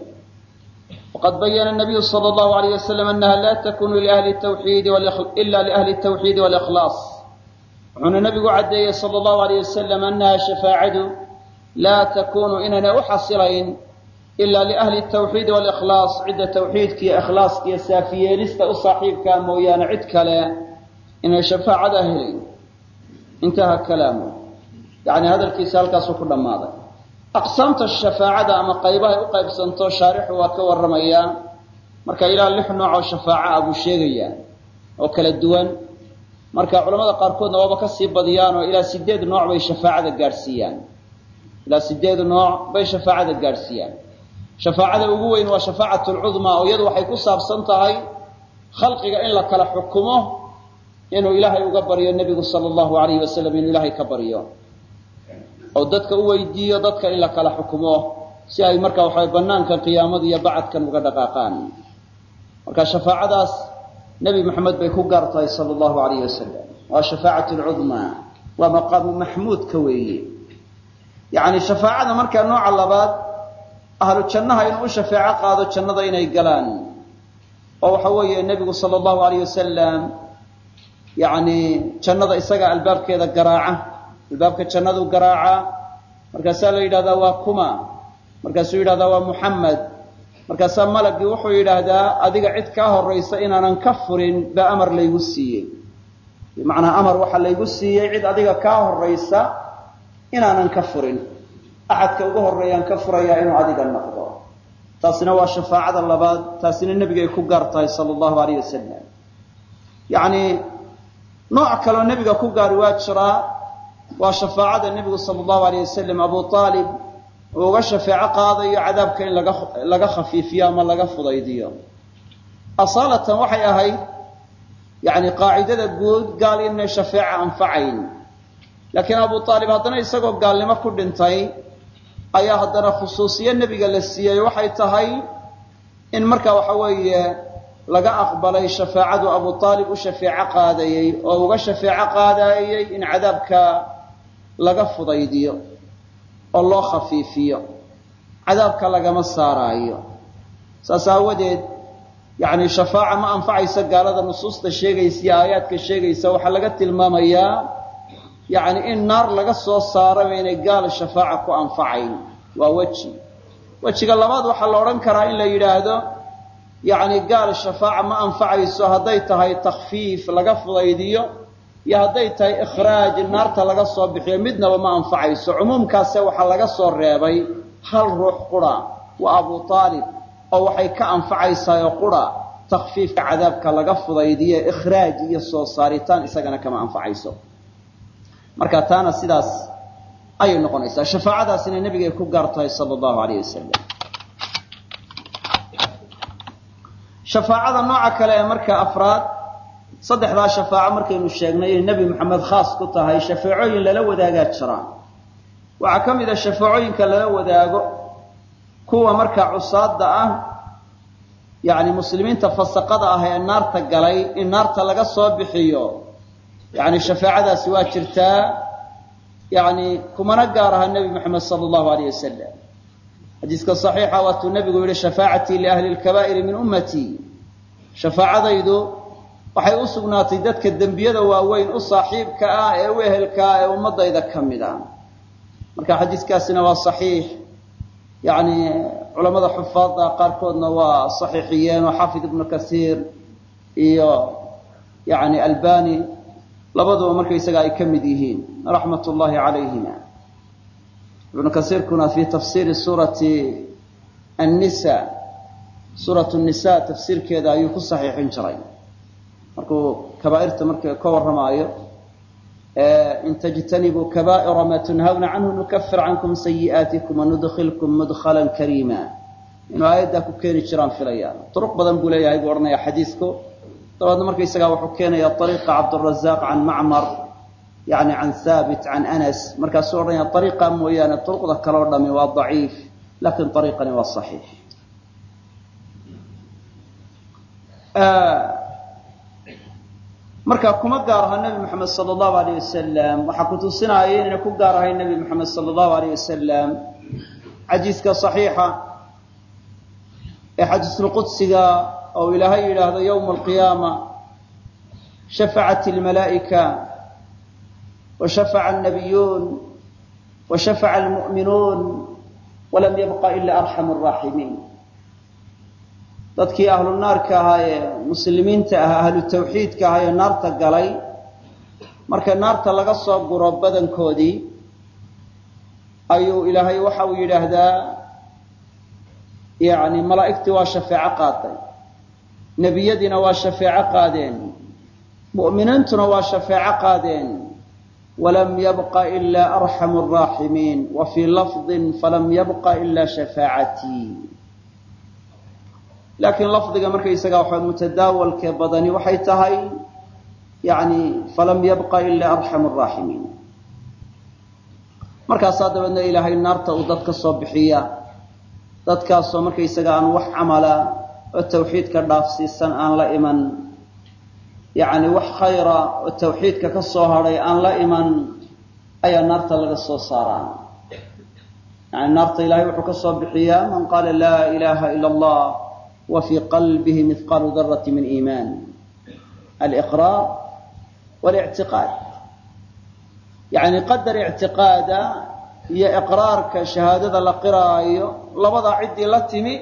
waqad bayana nabiyu sala allahu alayh wasalam annaha laa takunu ila liahli tawxiidi walikhlaas wuxuuna nabigu caddeeyey sala allahu alayh wasalam annaha shafaacadu laa takunu inaynay u xasilayn ila liahli tawxiidi walikhlaas cidda tawxiidka iyo ikhlaaska iyo saafiyeelista u saaxiibkaa mooyaane cid kale inay shafaacada helayn intaha kalaamu yacni hadalkiisa halkaasuu ku dhammaaday aqsaamta shafaacada ama qaybahay u qaybsanto shaarixu waa ka warramayaa marka ilaa lix noocoo shafaaca ah buu sheegayaa oo kala duwan. Marka culamada qaarkoodna waaba ka sii badiyaan oo ilaa sideed nooc bay shafaacada gaadhsiiyaan ilaa sideed nooc bay shafaacada gaadhsiiyaan shafaacada ugu weyn waa shafaacat lcudmaa oo iyadu waxay ku saabsan tahay khalqiga in la kala xukumo inuu ilaahay uga baryo nebigu sala allahu alayhi wasalam inuu ilaahay ka baryo oo dadka u weydiiyo dadka in la kala xukumo si ay marka waxaay banaankan qiyaamada iyo bacadkan uga dhaqaaqaan. Marka shafaacadaas nebi maxamed bay ku gaar tahay sala allahu alayh wasalam waa shafaacat lcudmaa waa maqaamu maxmuudka weeye. Yacni shafaacada markaa nooca labaad ahlu jannaha inuu u shafeeco qaado jannada inay galaan. Oo waxa weeye nebigu sala allahu alayh wasalam yacni jannada isaga albaabkeeda garaaca albaabka jannadu garaaca. Markaasaa la yidhahdaa waa kuma. Markaasuu yidhahdaa waa muxamed markaasaa malagii wuxuu yidhaahdaa adiga cid kaa horaysa inaanan ka furin baa amar laygu siiyey. Bimacnaa amar waxaa laygu siiyey cid adiga kaa horaysa inaanan ka furin. Axadka ugu horreeyaan ka furayaa inuu adiga noqdo. Taasina waa shafaacada labaad. Taasina nebigay ku gaar tahay sala allahu alayh wasalam yacni nooc kaloo nebiga ku gaari waa jiraa waa shafaacada nebigu sala allahu alayh wasalam abu aalib uu uga shafeeco qaadayo cadaabka in laga laga khafiifiyo ama laga fudaydiyo. Asaalatan waxay ahayd yacni qaacidada guud gaal inay shafeeco anfacayn. Laakiin abu aalib haddana isagoo gaalnimo ku dhintay ayaa haddana khusuusiyo nebiga la siiyey. Waxay tahay in marka waxa weeye laga aqbalay shafaacadu abu aalib u shafeeco qaadayey oo uga shafeeco qaadayey in cadaabka laga fudaydiyo oo loo khafiifiyo cadaabka lagama saaraayo. Saas aawadeed yacni shafaaca ma anfacaysa gaalada nusuusta sheegaysa iyo aayaadka sheegaysa. Waxaa laga tilmaamayaa yacni in naar laga soo saaraba inay gaal shafaaca ku anfacayn. Waa weji. Wejiga labaad waxaa la odhan karaa in la yidhaahdo yacni gaal shafaaca ma anfacayso hadday tahay takhfiif laga fudaydiyo iyo hadday tahay ikhraaj naarta laga soo bixiyo midnaba ma anfacayso. Cumuumkaase waxaa laga soo reebay hal ruux qura. Waa abu aalib oo waxay ka anfacaysaa oo qura. Takhfiifka cadaabka laga fudaydiyo ikhraaj iyo soo saaritaan isagana kama anfacayso. Marka taana sidaas ayay noqonaysaa. Shafaacadaasina nebigay ku gaar tahay allahu alayh wasalam shafaacada nooca kale ee marka afraad saddexdaa shafaaco markaynu sheegnay inay nebi maxamed khaas ku tahay shafeecooyin lala wadaagaa jiraan waxaa ka mid a shafeecooyinka lala wadaago kuwa markaa cusaada ah yacni muslimiinta fasaqada ah ee naarta galay in naarta laga soo bixiyo yacni shafaacadaasi waa jirtaa yacni kumana gaar aha nebi moxamed sala allahu alayh wasalam xadiiska saxiixa waatuu nebigu yihi shafaacatii liahli lkabaa'iri min ummatii shafaacadaydu waxay u sugnaatay dadka dembiyada waaweyn u saaxiibka ah ee u ehelka ah ee ummadayda ka mid ah. Marka xadiiskaasina waa saxiix. Yacni culamada xufaadda qaarkoodna waa saxiixiyeen oo xaafid ibnu kasiir iyo yacni albani labaduba markaysaga ay ka mid yihiin raxmat ullahi calayhima. Ibnu kasiirkuna fi tafsiiri suurati annisa suuratu nisa tafsiirkeeda ayuu ku saxiixin jiray markuu kabaa'irta marka ka warramaayo in tajtanibuu kabaa'ira maa tunhawna canhu nukafir cankum sayi'aatikum wanudkhilkum mudkhalan kariima. Inuu aayaddaa ku keeni jiraan filayaan duruq badan buu leeyahay buu odhanaya xadiisku. Dabeedna markaysagaa wuxuu keenaya ariiqa cabdurazaaq can macmar yani can haabit can anas. Markaasuu odhanaya ariiqa mooyaane duruqda kaleo dhami waa daciif laakiin ariiqani waa saxiix marka kuma gaar aha nebi moxamed sala allahu alayh wasalam waxaa ku tusinaya inayna ku gaar ahay nebi moxamed sala allahu alayh wasalam xadiiska saxiixa ee xadiisulqudsiga oo ilaahay yidhaahdo yowma alqiyaama shafacat almalaa'ika wa shafaca alnabiyuun wa shafaca almu'minuun walam yabqa ila arxamu araaximiin dadkii ahlu naarka ahaa ee muslimiinta ahaa ahlu tawxiidka ahaa ee naarta galay. Marka naarta laga soo guro badankoodii ayuu ilaahay waxa uu yidhaahdaa yani malaa'igtii waa shafeeco qaaday nebiyadiina waa shafeeco qaadeen. Mu'miniintuna waa shafeeco qaadeen. Walam yabqa ilaa arxamu araaximiin wa fii lafdin falam yabqa ilaa shafaacatii laakiin lafdiga markaysaga waxa mutadaawalkee badani waxay tahay yani falam yabqa ilaa arxamu araaximiin markaasaa dabeedna ilaahay naarta uu dad ka soo bixiya dadkaasoo markaysaga aan wax camala oo tawxiidka dhaafsiisan aan la iman yacni wax khayra oo tawxiidka ka soo hadhay aan la iman ayaa naarta laga soo saaraa yani naarta ilahay wuxuu ka soo bixiyaa man qaala laa ilaha ila allah fii qalbihi mihqaalu darati min iimaan aliqraar walictiqaad yani qadar ictiqaada iyo iqraarka shahaadada la qiraayo labadaa ciddii la timi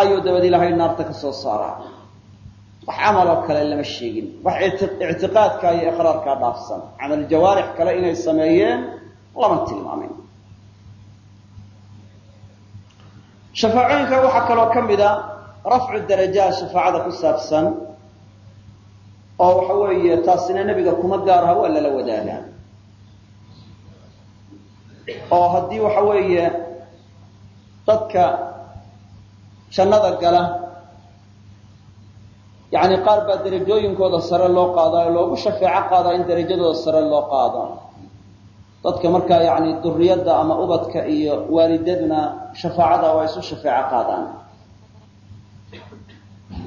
ayuu dabad ilaahay naarta ka soo saaraa wax camaloo kale lama sheegin wax ictiqaadka iyo iqraarkaa dhaafsan camal jawaarix kale inay sameeyeen rafcu darajaat shafaacada ku saabsan oo waxa weeye taasina nebiga kuma gaaraha waa lala wadaagaa oo haddii waxa weeye dadka jannada gala yacni qaar baa derajooyinkooda sare loo qaadaa oo loogu shafeeco qaadaa in derajadooda sare loo qaado dadka markaa yacni duriyadda ama ubadka iyo waalidaduna shafaacada waa isu shafeeco qaadaan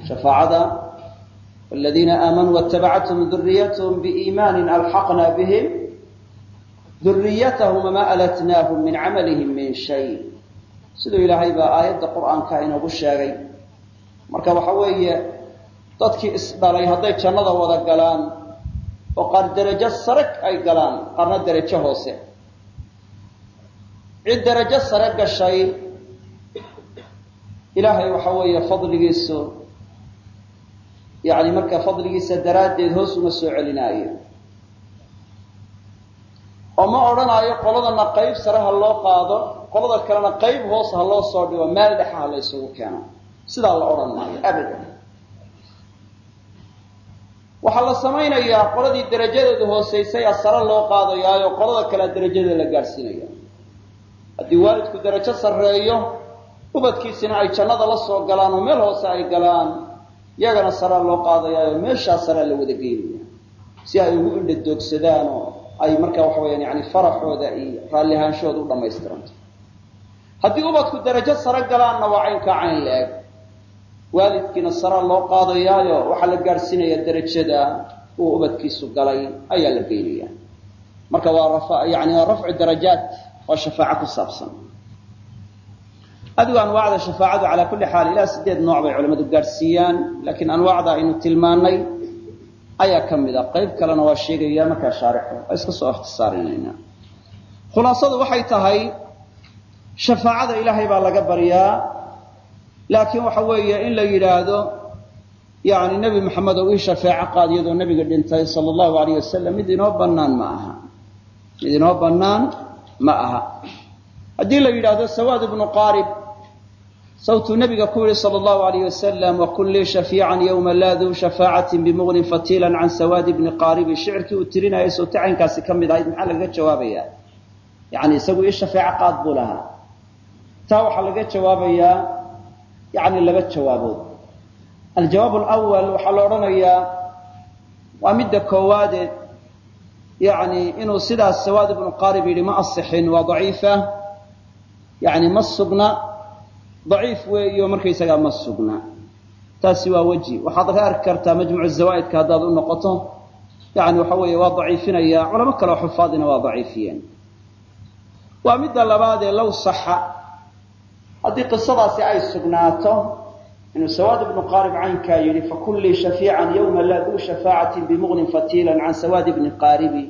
shafaacada aladiina aamanuu watabacthum duriyathm biiimaani alxaqna bihim duriyatahum wama alatnaahum min camalihim min shay siduu ilaahay baa aayadda qur'aanka inoogu sheegay marka waxa weeye dadkii isdhalay hadday jannada wada galaan oo qaar derajo sare ay galaan qaarna derajo hoose cid derajo sare gashay ilaahay waxa weeye fadligiisu yani marka fadligiisa daraaddeed hoos uma soo celinaayo. oo ma odhanaayo qoladana qayb sare ha loo qaado qolada kalena qayb hoos ha loo soo dhigo meel dhexa ha la ysugu keeno. Sidaa la odhan maayo abadan. Waxaa la samaynayaa qoladii derajadeedu hoosaysay a sare loo qaadayaayo qolada kalea derajadeeda la gaadhsiinaya haddii waalidku derajo sarreeyo ubadkiisina ay jannada la soo galaan oo meel hoose ay galaan iyagana sarea loo qaadayaayo meeshaa sarea la wada geynaya si ay ugu indhadoogsadaan oo ay markaa waxa weyaan yani faraxooda iyo raallihaanshooda u dhamaystiranto haddii ubadku derajo sare galaanna waa caynkaa cayn la-eg waalidkiina sara loo qaadayaayo waxaa la gaadhsiinaya derajada uu ubadkiisu galay ayaa la geynaya marka waa yani waa rafcu darajaat waa shafaaco ku saabsan adigu anwaacda shafaacadu calaa kulli xaal ilaa sideed nooc bay culamadu gaadhsiiyaan laakiin anwaacda aynu tilmaanay ayaa ka mid a. Qayb kalena waa sheegaya markaa shaarixu waa iska soo ikhtisaarinayna khulaasadu waxay tahay shafaacada ilaahay baa laga baryaa laakiin waxa weeye in la yidhaahdo yani nebi maxamed oo ii shafeeco qaad iyadoo nebiga dhintay sala allahu alayh wasalam mid inoo bannaan ma aha. Mid inoo bannaan ma aha. Haddii la yidhaahdo sawaad ibnu qaarib sawtuu nabiga ku yihi sala allahu alayh wasalam wakun lii shafiican yowma laa duu shafaacatin bimugnin fatiilan can sawaadi bni qaaribi. Shicirkii uu tirinayay sawti caynkaasi ka mid ahayd maxaa lagaga jawaabayaa? Yani isagu ii shafeeco qaad buu lahaa. Taa waxaa laga jawaabayaa yani laba jawaabood. Aljawaab alawal waxaa la odhanayaa waa midda koowaade yani inuu sidaas sawaad ibnu qaarib yidhi ma asixin waa daciifa. Yani ma sugna daciif weeyo markaysagaa ma sugna. Taasi waa weji. Waxaad ka arki kartaa majmucu zawaa'idka haddaad u noqoto. Yani waxa weeye waa daciifinaya. Culamo kale oo xufaadina waa daciifiyeen. Waa midda labaadee low saxa. Haddii qisadaasi ay sugnaato inuu sawaad ibnu qaarib caynkaa yidhi fakun lii shafiican yowma laa duu shafaacatin bimugnin fatiilan can sawaad ibni qaaribi.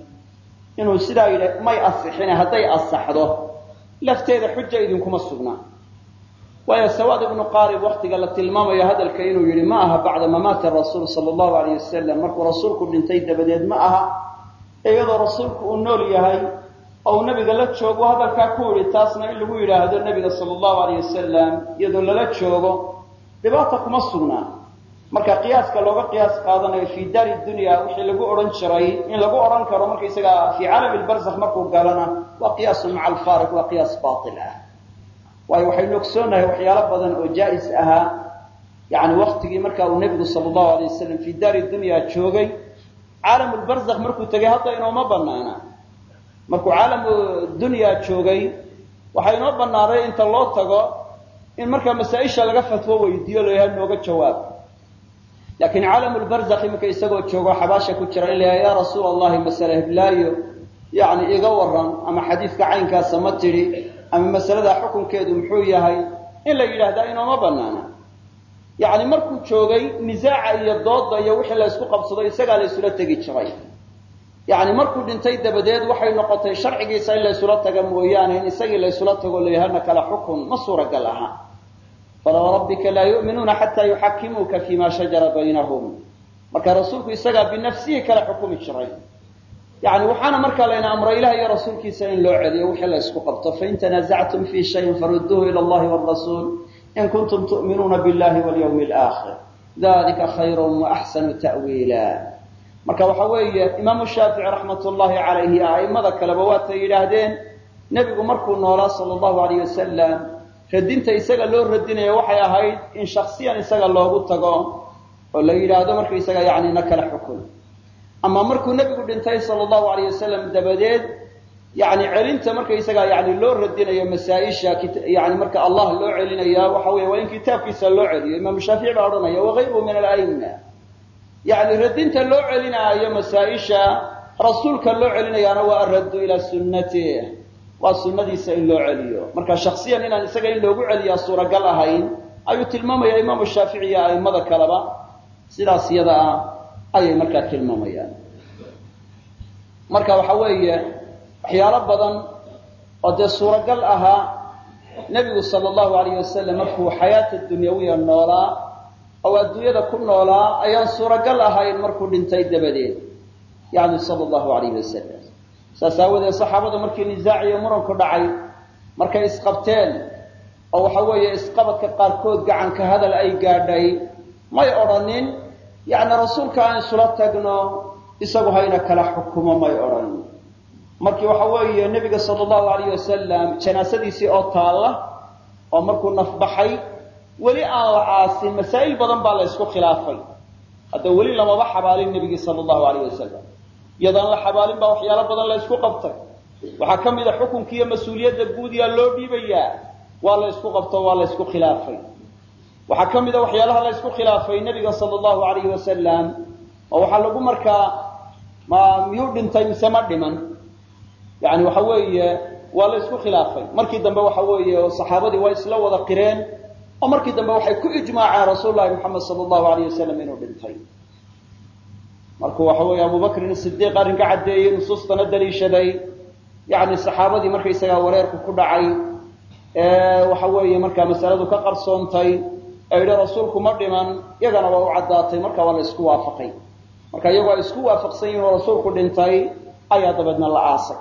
Inuu sidaa yidhi may asixine hadday asaxdo. Lafteeda xuja idinkuma sugna waayo sawaad ibnu qaarib waktiga la tilmaamayo hadalka inuu yidhi ma aha bacda mamaati rasuul sala allahu alayh wasalam markuu rasuulku dhintay dabadeed ma aha. Iyadoo rasuulku uu nool yahay oo uu nabiga la joogo hadalkaa ku yidhi taasna in lagu yidhaahdo nabiga sala allahu alayh wasalam iyadoo lala joogo. Dhibaata kuma sugnaa. Marka qiyaaska looga qiyaas qaadanayo fii daari dunya wixii lagu odhan jiray in lagu odhan karo markaysaga fii caalami lbarzakh markuu galana waa qiyaasun maca alfaariq waa qiyaas baatil ah waayo waxaynu ogsoonahay waxyaalo badan oo jaa'is ahaa. Yani waktigii marka uu nebigu sala allahu alay wasalam fii daari dunya joogay caalamulbarzakh markuu tegay hadda inooma banaana markuu caalamu dunya joogay waxaa inoo banaaday inta loo tago in markaa masaa-isha laga fatwo weydiiyo layaha nooga jawaab. Laakiin caalamulbarzakh iminka isagoo joogo xabaasha ku jira in la yaha yaa rasuula allahi masale heblaayo yani iga waran ama xadiidka caynkaasa ma tidhi ama masaladaa xukunkeedu muxuu yahay in la yidhaahdaa inooma banaana yacni markuu joogay nisaaca iyo dooda iyo wixii la ysku qabsado isagaa la ysula tegi jiray. Yacni markuu dhintay dabadeed waxay noqotay sharcigiisa in la ysula taga mooyaane in isagii la ysula tago layahana kala xukun ma suuragal aha. Fala warabbika laa yu'minuuna xataa yuxakimuuka fima shajara baynahum. Marka rasuulku isagaa binafsihi kala xukumi jiray yani waxaana markaa layna amray ilah iyo rasuulkiisa in loo celiyo wixii la ysku qabto. Fain tanazactum fi shayin farudduuhu ila allahi wrasuul in kuntum tu'minuuna billahi walyawmi alaakhir dalika khayrun waaxsanu ta'wiila. Marka waxa weeye imaamu shaafici raxmat ullahi calayhi a'immada kaleba waatay yidhaahdeen nebigu markuu noolaa sala allahu alayh wasalam radinta isaga loo radinaya waxay ahayd in shaksiyan isaga loogu tago oo la yidhaahdo markaisaga yani na kala xukun ama markuu nebigu dhintay sala allahu alayh wasalam dabadeed yani celinta markaisaga yani loo radinayo masaa-isha yani marka allah loo celinaya waxa weye waa in kitaabkiisa loo celiyo. Imaamu shaafici baa odhanaya wagayruhu min ala'ima yani radinta loo celinaayo masaa-isha rasuulka loo celinayaana waa araddu ilaa sunnatih waa sunnadiisa in loo celiyo. Marka shaksiyan inaan isaga in loogu celiyaa suuragal ahayn ayuu tilmaamaya imaamu shaafici iyo a'immada kaleba. Sidaas iyada ah ayay markaa tilmaamayaan. Marka waxa weeye waxyaalo badan oo dee suuragal ahaa nebigu sala allahu alayh wasalam markuu xayaata dunyawiya noolaa oo adduunyada ku noolaa ayaan suuragal ahayn markuu dhintay dabadeed. Yani sala allahu alayh wasalam saas aawadeed saxaabada markii nisaac iyo muranku dhacay markay isqabteen oo waxa weeye isqabadka qaarkood gacanka hadal ay gaadhay may odhanin yacni rasuulka aan isula tagno isagu hayna kala xukumo may odhan. Markii waxa weeye nebiga sala allahu alayh wasalam janaasadiisii oo taalla oo markuu nafbaxay weli aan la aasin masaa'il badan baa la ysku khilaafay. Hadda weli lamaba xabaalin nebigii sala allahu alayh wasalam iyadaan la xabaalin baa waxyaalo badan la ysku qabtay. Waxaa ka mid a xukunkiiyo mas'uuliyadda guud yaa loo dhiibayaa. Waa la ysku qabto waa la ysku khilaafay waxaa ka mid a waxyaalaha la ysku khilaafay nebiga sala allahu alayhi wasalam oo waxaa lagu markaa ma miyuu dhintay mise ma dhiman? Yani waxa weeye waa la ysku khilaafay. Markii dambe waxa weeye saxaabadii waa isla wada qireen oo markii dambe waxay ku ijmaaceen rasuul lahi moxamed sala allahu alayh wasalam inuu dhintay. Markuu waxa weeye abubakrin sidiiq arrinka caddeeyey nusuustana daliishaday. Yani saxaabadii markaysagaa wareerku ku dhacay waxa weeye markaa masaladu ka qarsoontay ee yidhi rasuulku ma dhiman iyagana waa u caddaatay marka waa la isku waafaqay. Marka iyagoo ay isku waafaqsan yihiin oo rasuulku dhintay ayaa dabeedna la aasay.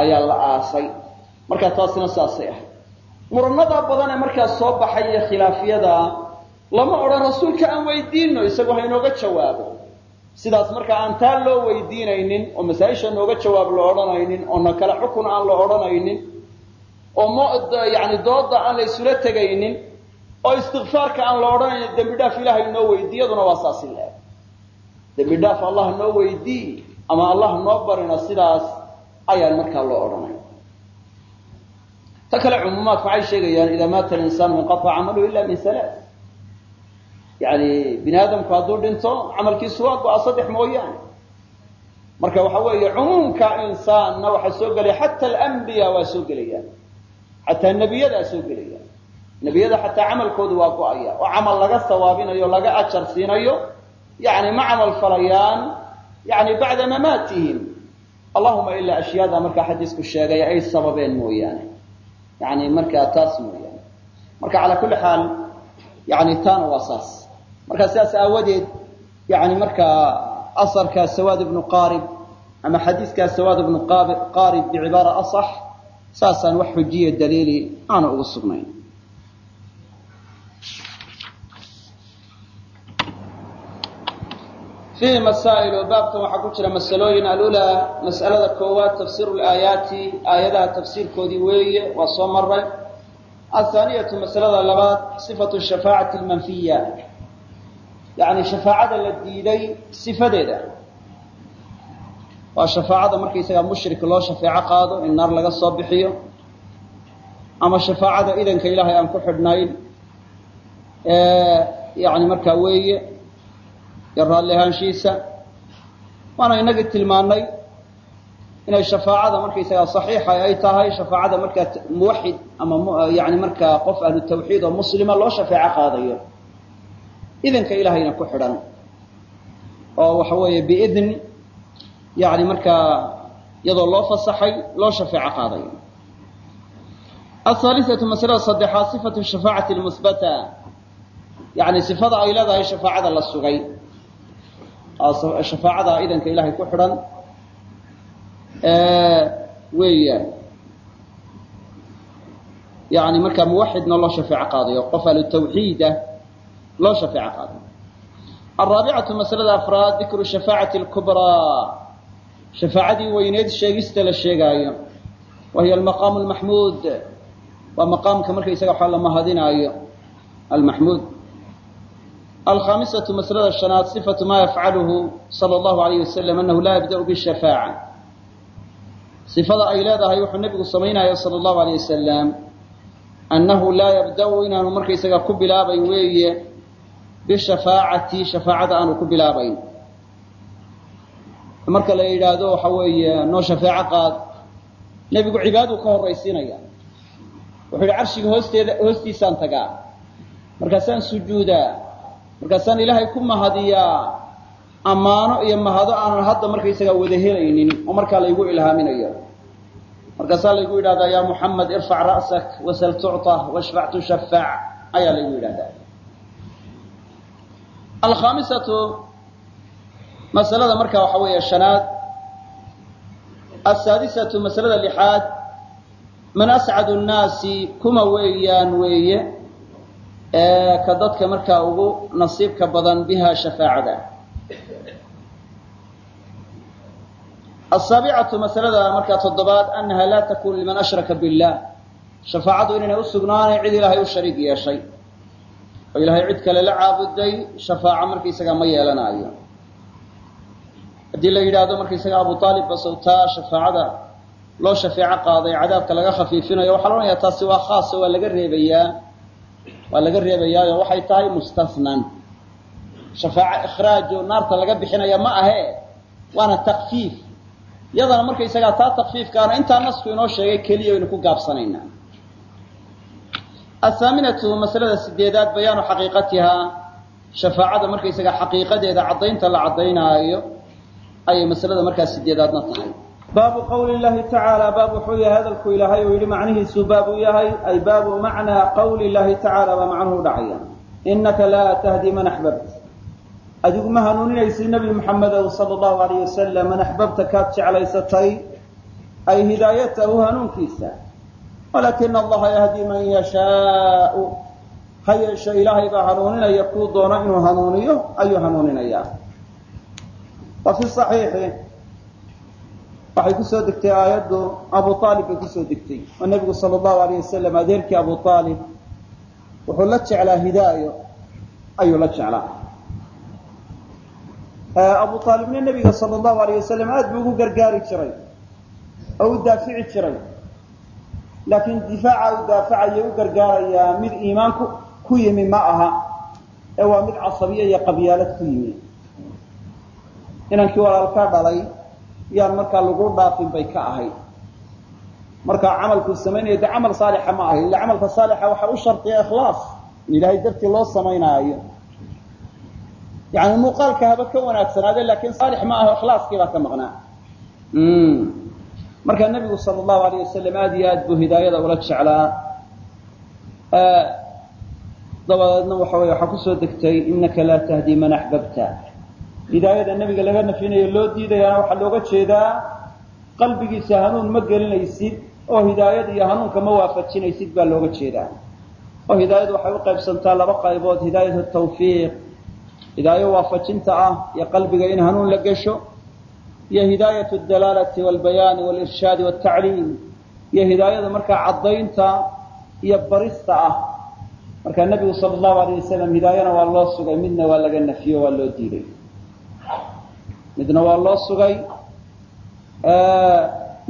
Ayaa la aasay. Marka taasina saasay ahayd. Muranadaa badan ee markaas soo baxay iyo khilaafyada lama odhan rasuulka aan weydiino isagu haynooga jawaabo. Sidaas markaa aan taa loo weydiinaynin oo masaa-isha nooga jawaab la odhanaynin oo na kale xukun aan la odhanaynin oo m yani dooda aan la isula tegaynin oo istikfaarka aan la odhanaynin dembi dhaaf ilaahay noo weydiyaduna waa saasi leeg dembi dhaaf allah noo weydii ama allah noo barina sidaas ayaan markaa loo odhanay ta kale cumuumaadku waxay sheegayaan idaa maata alinsaanu inqaطca camaluhu ila min halaa yani bini aadamku hadduu dhinto camalkiisu waa go-a saddex mooyaane. Marka waxa weeye cumuumka insaanna waxaa soo gelaya xata alambiya waa soo gelayaan xataa nebiyadaa soo gelayaan nebiyada xataa camalkoodu waa go'aya. oo camal laga sawaabinayo laga ajar siinayo yani ma camal falayaan yani bacda mamaatihim. Allahuma ilaa ashyaada markaa xadiisku sheegay ay sababeen mooyaane. Yani markaa taas mooyaane. Marka calaa kulli xaal yani taana waa saas. Marka sidaas aawadeed yani markaa asarka sawaad ibnu qarib ama xadiiskaa sawaad ibnu qarib bicibaara asax saasaan wax xujiya daliili aana ugu sugnayn fiihi masaa'il oo baabkan waxaa ku jira masalooyin alulaa mas'alada koowaad tafsiiru laayaati aayadaha tafsiirkoodii weeye waa soo maray athaaniyatu masalada labaad sifatu shafaacati almanfiya yani shafaacada la diiday sifadeeda waa shafaacada markaysagaa mushrik loo shafeeco qaado in naar laga soo bixiyo ama shafaacada idanka ilaahay aan ku xidhnayn yani markaa weeye iyo raalli waana inagii tilmaanay inay shafaacada markaysagaa saxiixa ay tahay shafaacada markaa muwaxid ama yani markaa qof ahlu tawxiid oo muslima loo shafeeco qaadayo. Idanka ilaahayna ku xidhan oo waxa weeye biidn yani markaa iyadoo loo fasaxay loo shafeeco qaadayo. Ahaalisatu masalada saddexaad sifatu shafaacati lmuhbata yani sifada ay leedahay shafaacada la sugay shafaacada idanka ilahay ku xidhan weeyaan yani markaa muwaxidna loo shafeeco qaadayo qof ahlu tawxiida loo shafeeco qaadayo. Alraabicatu masalada afraad dikru shafaacati lkubraa shafaacadii weyneed sheegista la sheegaayo. Wa almaqaamu almaxmuud waa maqaamka markaysaga waxaa la mahadinaayo. Almaxmuud alkhamisatu masalada shanaad sifatu ma yafcaluhu sala allahu alayh wasalam anahu laa yabda'u bishafaaca sifada ay leedahay wuxuu nebigu samaynayo sala allahu alayh wasalam annahu laa yabda'u inaanu markaysaga ku bilaabayn weeye bishafaacati shafaacada aanu ku bilaabayn marka la yidhaahdo waxa weeye noo shafeeco qaad nebigu cibaaduu ka horraysiinaya wuxuu yihi carshiga hoosteeda hoostiisaan tagaa markaasaan sujuudaa markaasaan ilaahay ku mahadiyaa ammaano iyo mahado aanan hadda markaysagaa wada helaynin oo markaa laygu ilhaaminayo. Markaasaa laygu yidhahdaa yaa muxamed irfac ra'sak wasal tucطa washfac tushafaac ayaa laygu yidhahdaa alkhaamisatu masalada markaa waxaa weeye shanaad. Asaadisatu masalada lixaad. Man ascadu nnaasi kuma weeyaan weeye ka dadka markaa ugu nasiibka badan biha shafaacada. Asaabicatu masalada markaa toddobaad annaha laa takunu liman ashraka billah. Shafaacadu inaynay u sugnaanayn cid ilaahay u shariig yeeshay. Oo ilaahay cid kale la caabuday shafaaco markaysagaa ma yeelanaayo. Haddii la yidhaahdo markaysaga abu aalib basowtaa shafaacada loo shafeeco qaaday cadaabka laga khafiifinayo waxaa la odhanayaa taasi waa khaaso waa laga reebayaa waa laga reebayaayo waxay tahay mustasnan. Shafaaco ikhraajo naarta laga bixinaya ma ahe waana takfiif. Yadana markaysagaa taa takfiifkaana intaa nasku inoo sheegay keliya aynu ku gaabsanaynaa athaaminatu masalada sideedaad bayaanu xaqiiqatihaa shafaacada markaysagaa xaqiiqadeeda caddaynta la caddaynaayo ayay masalada markaa sideedaadna tahay baabu qawli llahi tacaala baab wuxuu yahay hadalku ilaahay uu yidhi macnihiisu baab uu yahay ay baabu macnaa qawli llahi tacaala baa macnuhu dhacaya inaka laa tahdi man axbabt adigu ma hanuuninaysid nebi muxamedow sala allahu alayh wasalam man axbabta kaad jeclaysatay ay hidaayatahu hanuunkiisa. Walaakina allaha yahdi man yashaau. Ha yeeshe ilaahay baa hanuuninaya kuu doona inuu hanuuniyo ayuu hanuuninayaa. Wa fi صaxiixi waxay ku soo degtay aayaddu abu aalib bay ku soo degtay. Oo nebigu sala allahu alayh wasalam adeerkii abu aalib wuxuu la jeclaa hidaayo ayuu la jeclaa. Abu aalibna nebiga sala allahu alayh wasalam aad buu ugu gargaari jiray oo u daafici jiray? Laakiin difaaca u daafacayo u gargaarayaa mid iimaanku ku yimi ma aha ee waa mid casabiye iyo qabyaalad ku yimi. Inankii walaalkaa dhalay yaan markaa lagu dhaafin bay ka ahayd markaa camalkuu samaynaya de camal saalixa ma ahayd illa camalka saalixa waxaa u shardiya ikhlaas. In ilaahay dartii loo samaynaayo. Yani muuqaalka haba ka wanaagsanaade laakiin saalix ma aho ikhlaaskii baa ka maqnaa. Marka nebigu sala allahu alayh wasalam aad iyo aad buu hidaayada ula jeclaa. Dabadeedna waxa wey waxaa ku soo degtay inaka laa tahdi man axbabta hidaayada nebiga laga nafinayo loo diidayaana waxaa looga jeedaa qalbigiisa hanuun ma gelinaysid oo hidaayada iyo hanuunka ma waafajinaysid baa looga jeedaa. Oo hidaayadu waxay u qaybsantaa laba qaybood hidaayat tawfiiq hidaayo waafajinta ah iyo qalbiga in hanuun la gesho iyo hidaayat dalaalati walbayaani walirshaadi waltacliim iyo hidaayada markaa caddaynta iyo barista ah. Marka nebigu sala allahu alayh wasalam hidaayana waa loo sugay midna waa laga nafiyo waa loo diiday midna waa loo sugay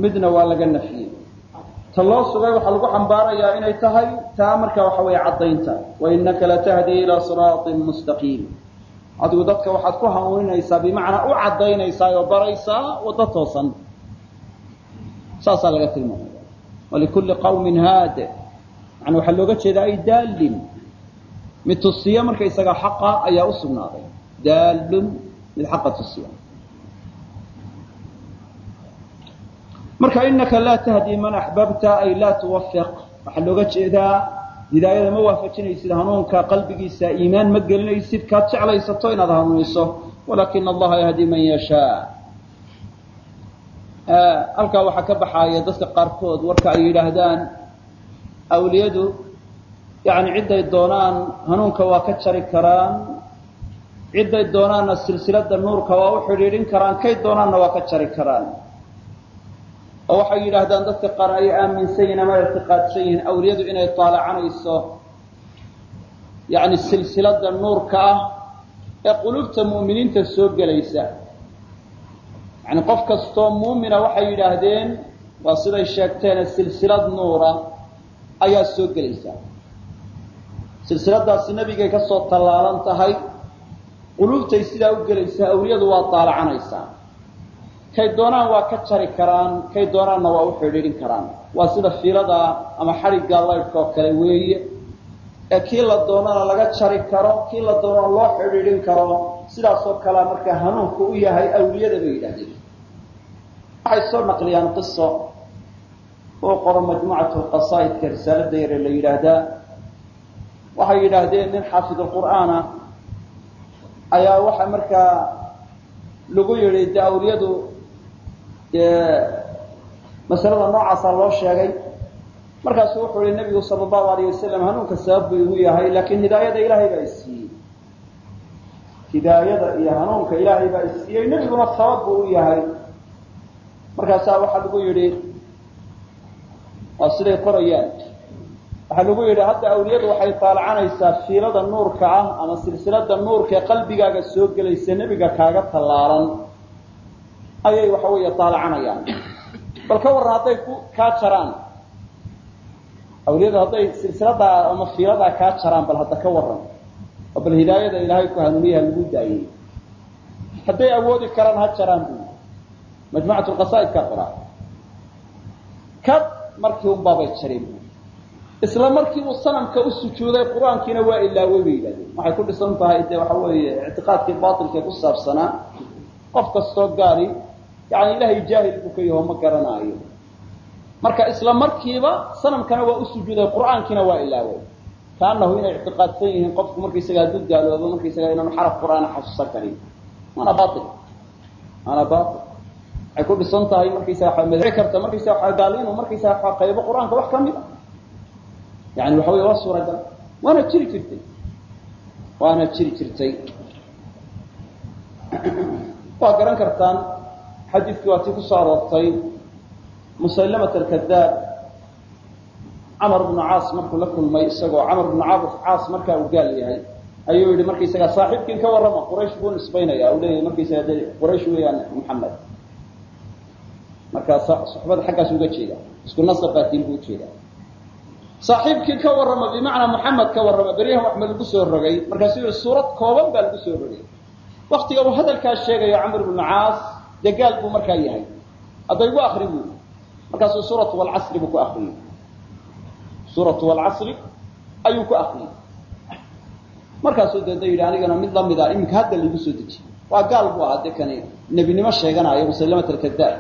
midna waa laga nafiyey. Ta loo sugay waxaa lagu xambaarayaa inay tahay taa marka waxa weeye caddaynta. Wainaka latahdi ilaa siraatin mustaqiim. Adigu dadka waxaad ku hanuuninaysaa bimacnaa u caddaynaysaa oo baraysaa waddo toosan. Saasaa laga tilmaamaya walikulli qawmin haade yani waxaa looga jeedaa ay daallin. Mid tusiya markaysaga xaqa ayaa u sugnaaday. Daallun mid xaqa tusiya marka inaka laa tahdi man axbabta ay laa tuwafiq waxaa looga jeedaa hidaayada ma waafajinaysid hanuunka qalbigiisa iimaan ma gelinaysid kaad jeclaysato inaad hanuuniso walakina allaha yahdi man yashaa. Halkaa waxaa ka baxaaya dadka qaarkood warka ay yidhaahdaan awliyadu yani cidday doonaan hanuunka waa ka jari karaan cidday doonaanna silsilada nuurka waa u xidhiidhin karaan kay doonaanna waa ka jari karaan oo waxay yidhaahdaan dadka qaar ay aaminsan yihiin ama ictiqaadsan yihiin awliyadu inay taalacanayso yani silsilada nuurka ah ee qulubta mu'miniinta soo gelaysa. Yani qof kastoo muumina waxay yidhaahdeen waa siday sheegteene silsilad nuura ayaa soo gelaysa. Silsiladaasi nebigay ka soo tallaalan tahay quluubtay sidaa u gelaysaa awliyadu waa taalacanaysaa kay doonaan waa ka jari karaan kay doonaanna waa u xidhiidhin karaan. Waa sida fiilada ama xadhigga laydhka oo kale weeye. Ee kii la doonana laga jari karo kii la doonana loo xidhiidhin karo sidaasoo kalea markaa hanuunku u yahay awliyada bay yidhahdeen. Waxay soo naqliyaan qiso oo qoro majmuucat lqasaa'idka risaalada yare la yidhaahdaa. Waxay yidhaahdeen nin xaafid qur'aana ayaa waxa markaa lagu yidhi de awliyadu masalada noocaasaa loo sheegay. Markaasu wuxuu yihi nebigu sala allahu alayh wasalam hanuunka sabab buu igu yahay laakiin hidaayada ilaahay baa isiiyey hidaayada iyo hanuunka ilaahay baa isiiyey nebiguna sabab buu u yahay. Markaasaa waxaa lagu yidhi waa siday qorayaan. Waxaa lagu yidhi hadda awliyadu waxay taalacanaysaa fiilada nuurka ah ama silsilada nuurka ee qalbigaaga soo gelaysa nebiga kaaga tallaalan ayay waxa weeye taalacanayaan bal ka warran hadday kaa jaraan. Awliyadu hadday silsiladaa ama fiiladaa kaa jaraan bal hadda ka warran. Oo bal hidaayada ilaahay ku hanuuniyaha lagu daayey. Hadday awoodi karaan ha jaraan bu majmucat lqasaa'idkaa qoraa kad markii unbaabay jareen isla markii uu sanamka u sujuuday qur'aankiina waa ilaaway bay yidhahdeen waxay ku dhisan tahay de waxa weeye ictiqaadkii baatilkae ku saabsanaa. Qof kastoo gaali yani ilahay jaahil buu ka yaho ma garanaayo. Marka isla markiiba sanamkana waa u sujuuday qur'aankiina waa ilaaway. Kaanahu inay ictiqaadsan yihiin qofku markaysaga hadduu gaaloobo markaysaga inaanu xaraf qur'aana xasuusan karin. Waana bail waana bail waxay ku dhisan tahay markaysaga waa madci karta markaysaga waa gaal inuu markaysaga waa qaybo qur'aanka wax ka mid a yani waxa wey waa suuragal. Waana jiri jirtay. Waana jiri jirtay. Waa garan kartaan xadiidkii waa tii ku soo aroortay musaylamat alkadaab camar bnu caas markuu la kulmay isagoo camar bnu caas markaa uu gaal yahay. Ayuu yihi markaysaga saaxiibkiin ka warrama quraysh buu nisbaynaya. U leeyahay markaysaga de quraysh weeyaan maxamed markaa suxbada xaggaas uga jeeda. Isku nasab buu ujeeda saaxiibkii ka warrama bimacnaa muxamed ka warrama beryahan wax ma lagu soo rogay. Markaasuu suurad kooban baa lagu soo rogay. Waktiga uu hadalkaas sheegayo camr bnu caas dee gaal buu markaa yahay. Hadda igu akri buu. Markaasuu suuratu walcasri buu ku akriyey suuratu walcasri ayuu ku akriyey markaasuu deedna yidhi anigana mid lamida iminka hadda laigu soo dejiyey waa gaal buu ahaa kani nebinimo sheeganaayo musallamat alkadaab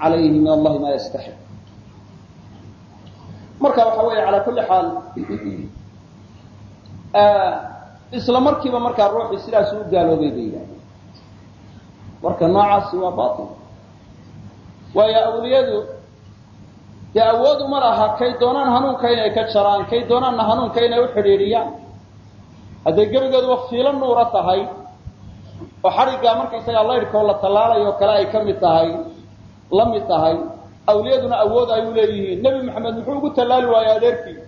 calayhi min allahi maa yastaxiq marka waxa weeye calaa kulli xaal <clears throat> isla markaa ruuxii sidaas u gaaloobay bay yidhahdeen marka noocaasi waa bail waayo awliyadu dee awood uma laha kay doonaan hanuunka inay ka jaraan kay doonaanna hanuunka inay u xidhiidhiyaan. Hadday gebigooduba fiilo nuura tahay oo xadhiggaa markaysagaa laydhkoo la tallaalayo kale ay ka mid tahay la mid tahay awliyaduna awood ay u leeyihiin. Nebi maxamed muxuu ugu tallaali waayey adeerkii.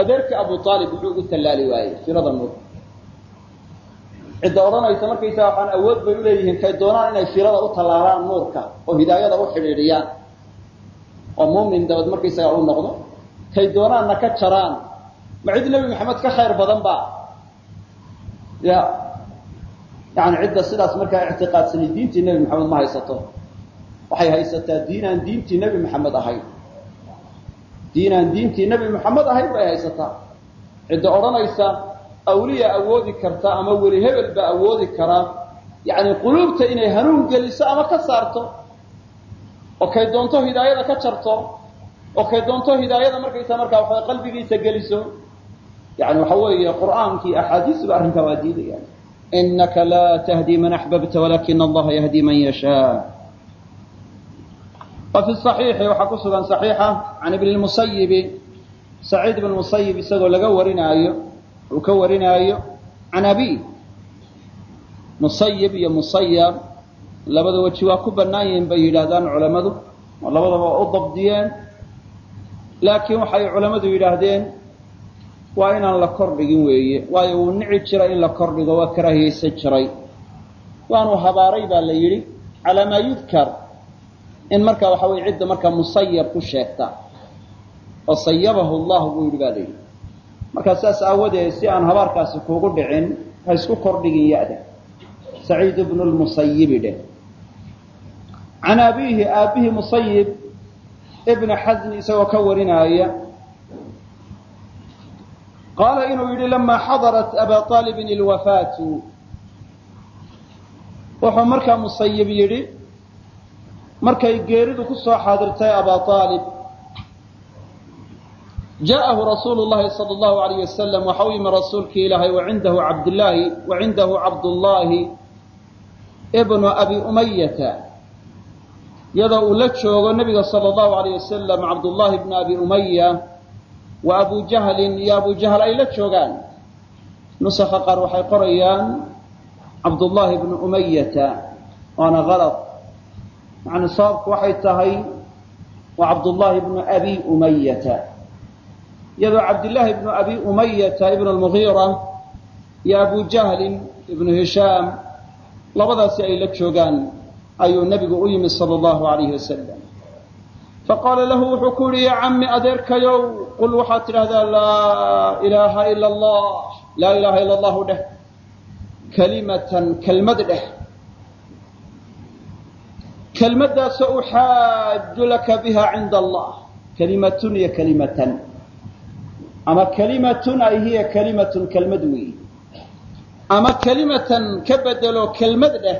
Adeerkii abu aalib muxuu ugu tallaali waayey firada nuur cidda odhanaysa markaysaga waxaan awood bay uleeyihiin kay doonaan inay firada u tallaalaan nuurka oo hidaayada u xidhiidhiyaan. Oo muumin dabad markaysaga u noqdo kay doonaanna ka jaraan. Ma cid nebi maxamed ka khayr badan ba ya yani cidda sidaas markaa ictiqaadsani diintii nebi maxamed ma haysato. Waxay haysataa diinaan diintii nebi maxamed ahayn diinaan diintii nebi maxamed ahayn bay haysataa. Cidda odhanaysa awliya awoodi karta ama weli hebel baa awoodi karaa yani quluubta inay hanuun geliso ama ka saarto oo kay doonto hidaayada ka jarto oo kay doonto hidaayada markaysa markaa waxay qalbigiisa geliso yani waxa weeye qur'aankii axaadiisba arrinkaa waa diidayaan inaka laa tahdi man axbabta walakina allaha yahdi man yashaa wa fi صaxiixi waxaa ku sugan صaxiixa can ibni musayibi saciid ibn musayib isagoo laga warinaayo uu ka warinaayo can abi musayib iyo musayab labada weji waa ku bannaan bay yidhaahdaan culammadu. Oo labadaba u dabdiyeen. Laakiin waxay culammadu yidhaahdeen waa inaan la kordhigin weeye. Waayo wuu nici jiray in la kordhigo waa karaahiyeysan jiray. Waanu habaaray baa la yidhi calaa yudkar. In marka waxa weye cidda markaa musayab ku sheegta oo sayabahu buu yidhi baa la yidhi markaa saas aawadeed si aan habaarkaasi kuugu dhicin ha isku kordhigin ya-da. Saciid ibnu lmusayibi dheh can abiihi aabbihi musayib ibna xasni isagoo ka warinaaya qaala inuu yidhi lamaa xadarat aba aalibin ilwafaatu wuxuu markaa musayib yidhi markay geeridu ku soo xaadirtay abaa aalib jaaءahu rasuulu llahi salى اllahu alayh wasalam waxa u yimi rasuulkii ilaahay wacindahu cabdlaahi wacindahu cabdullaahi bnu abi umayata iyadoo uu la joogo nebiga salى اllahu alayh wasalam cabdullaahi bnu abi umaya wa abu jahlin iyo abu jahl ay la joogaan nusaka qaar waxay qorayaan cabdullaahi bnu umayata waana alad yani sababku waxay tahay waa cabdullaahi bnu abi umayata iyadoo cabdillaahi ibnu abi umayata ibn lmugiira iyo abu jahlin ibnu hishaam labadaasi ay la joogaan ayuu nebigu u yimi sala allahu alayhi wasalam faqaala lahu wuxuu ku yihi ya cammi adeerkayow qul waxaad tidhahdaa laa ilaaha ila allah laa ilaaha ila allahu dheh kalimatan kelmad dheh. Kelmaddaasoo uxaaju laka biha cinda allah kelimatun iyo kelimatan ama kelimatun ay hiya kelimatun kelmad weeyi. Ama kelimatan ka bedelo kelmad dheh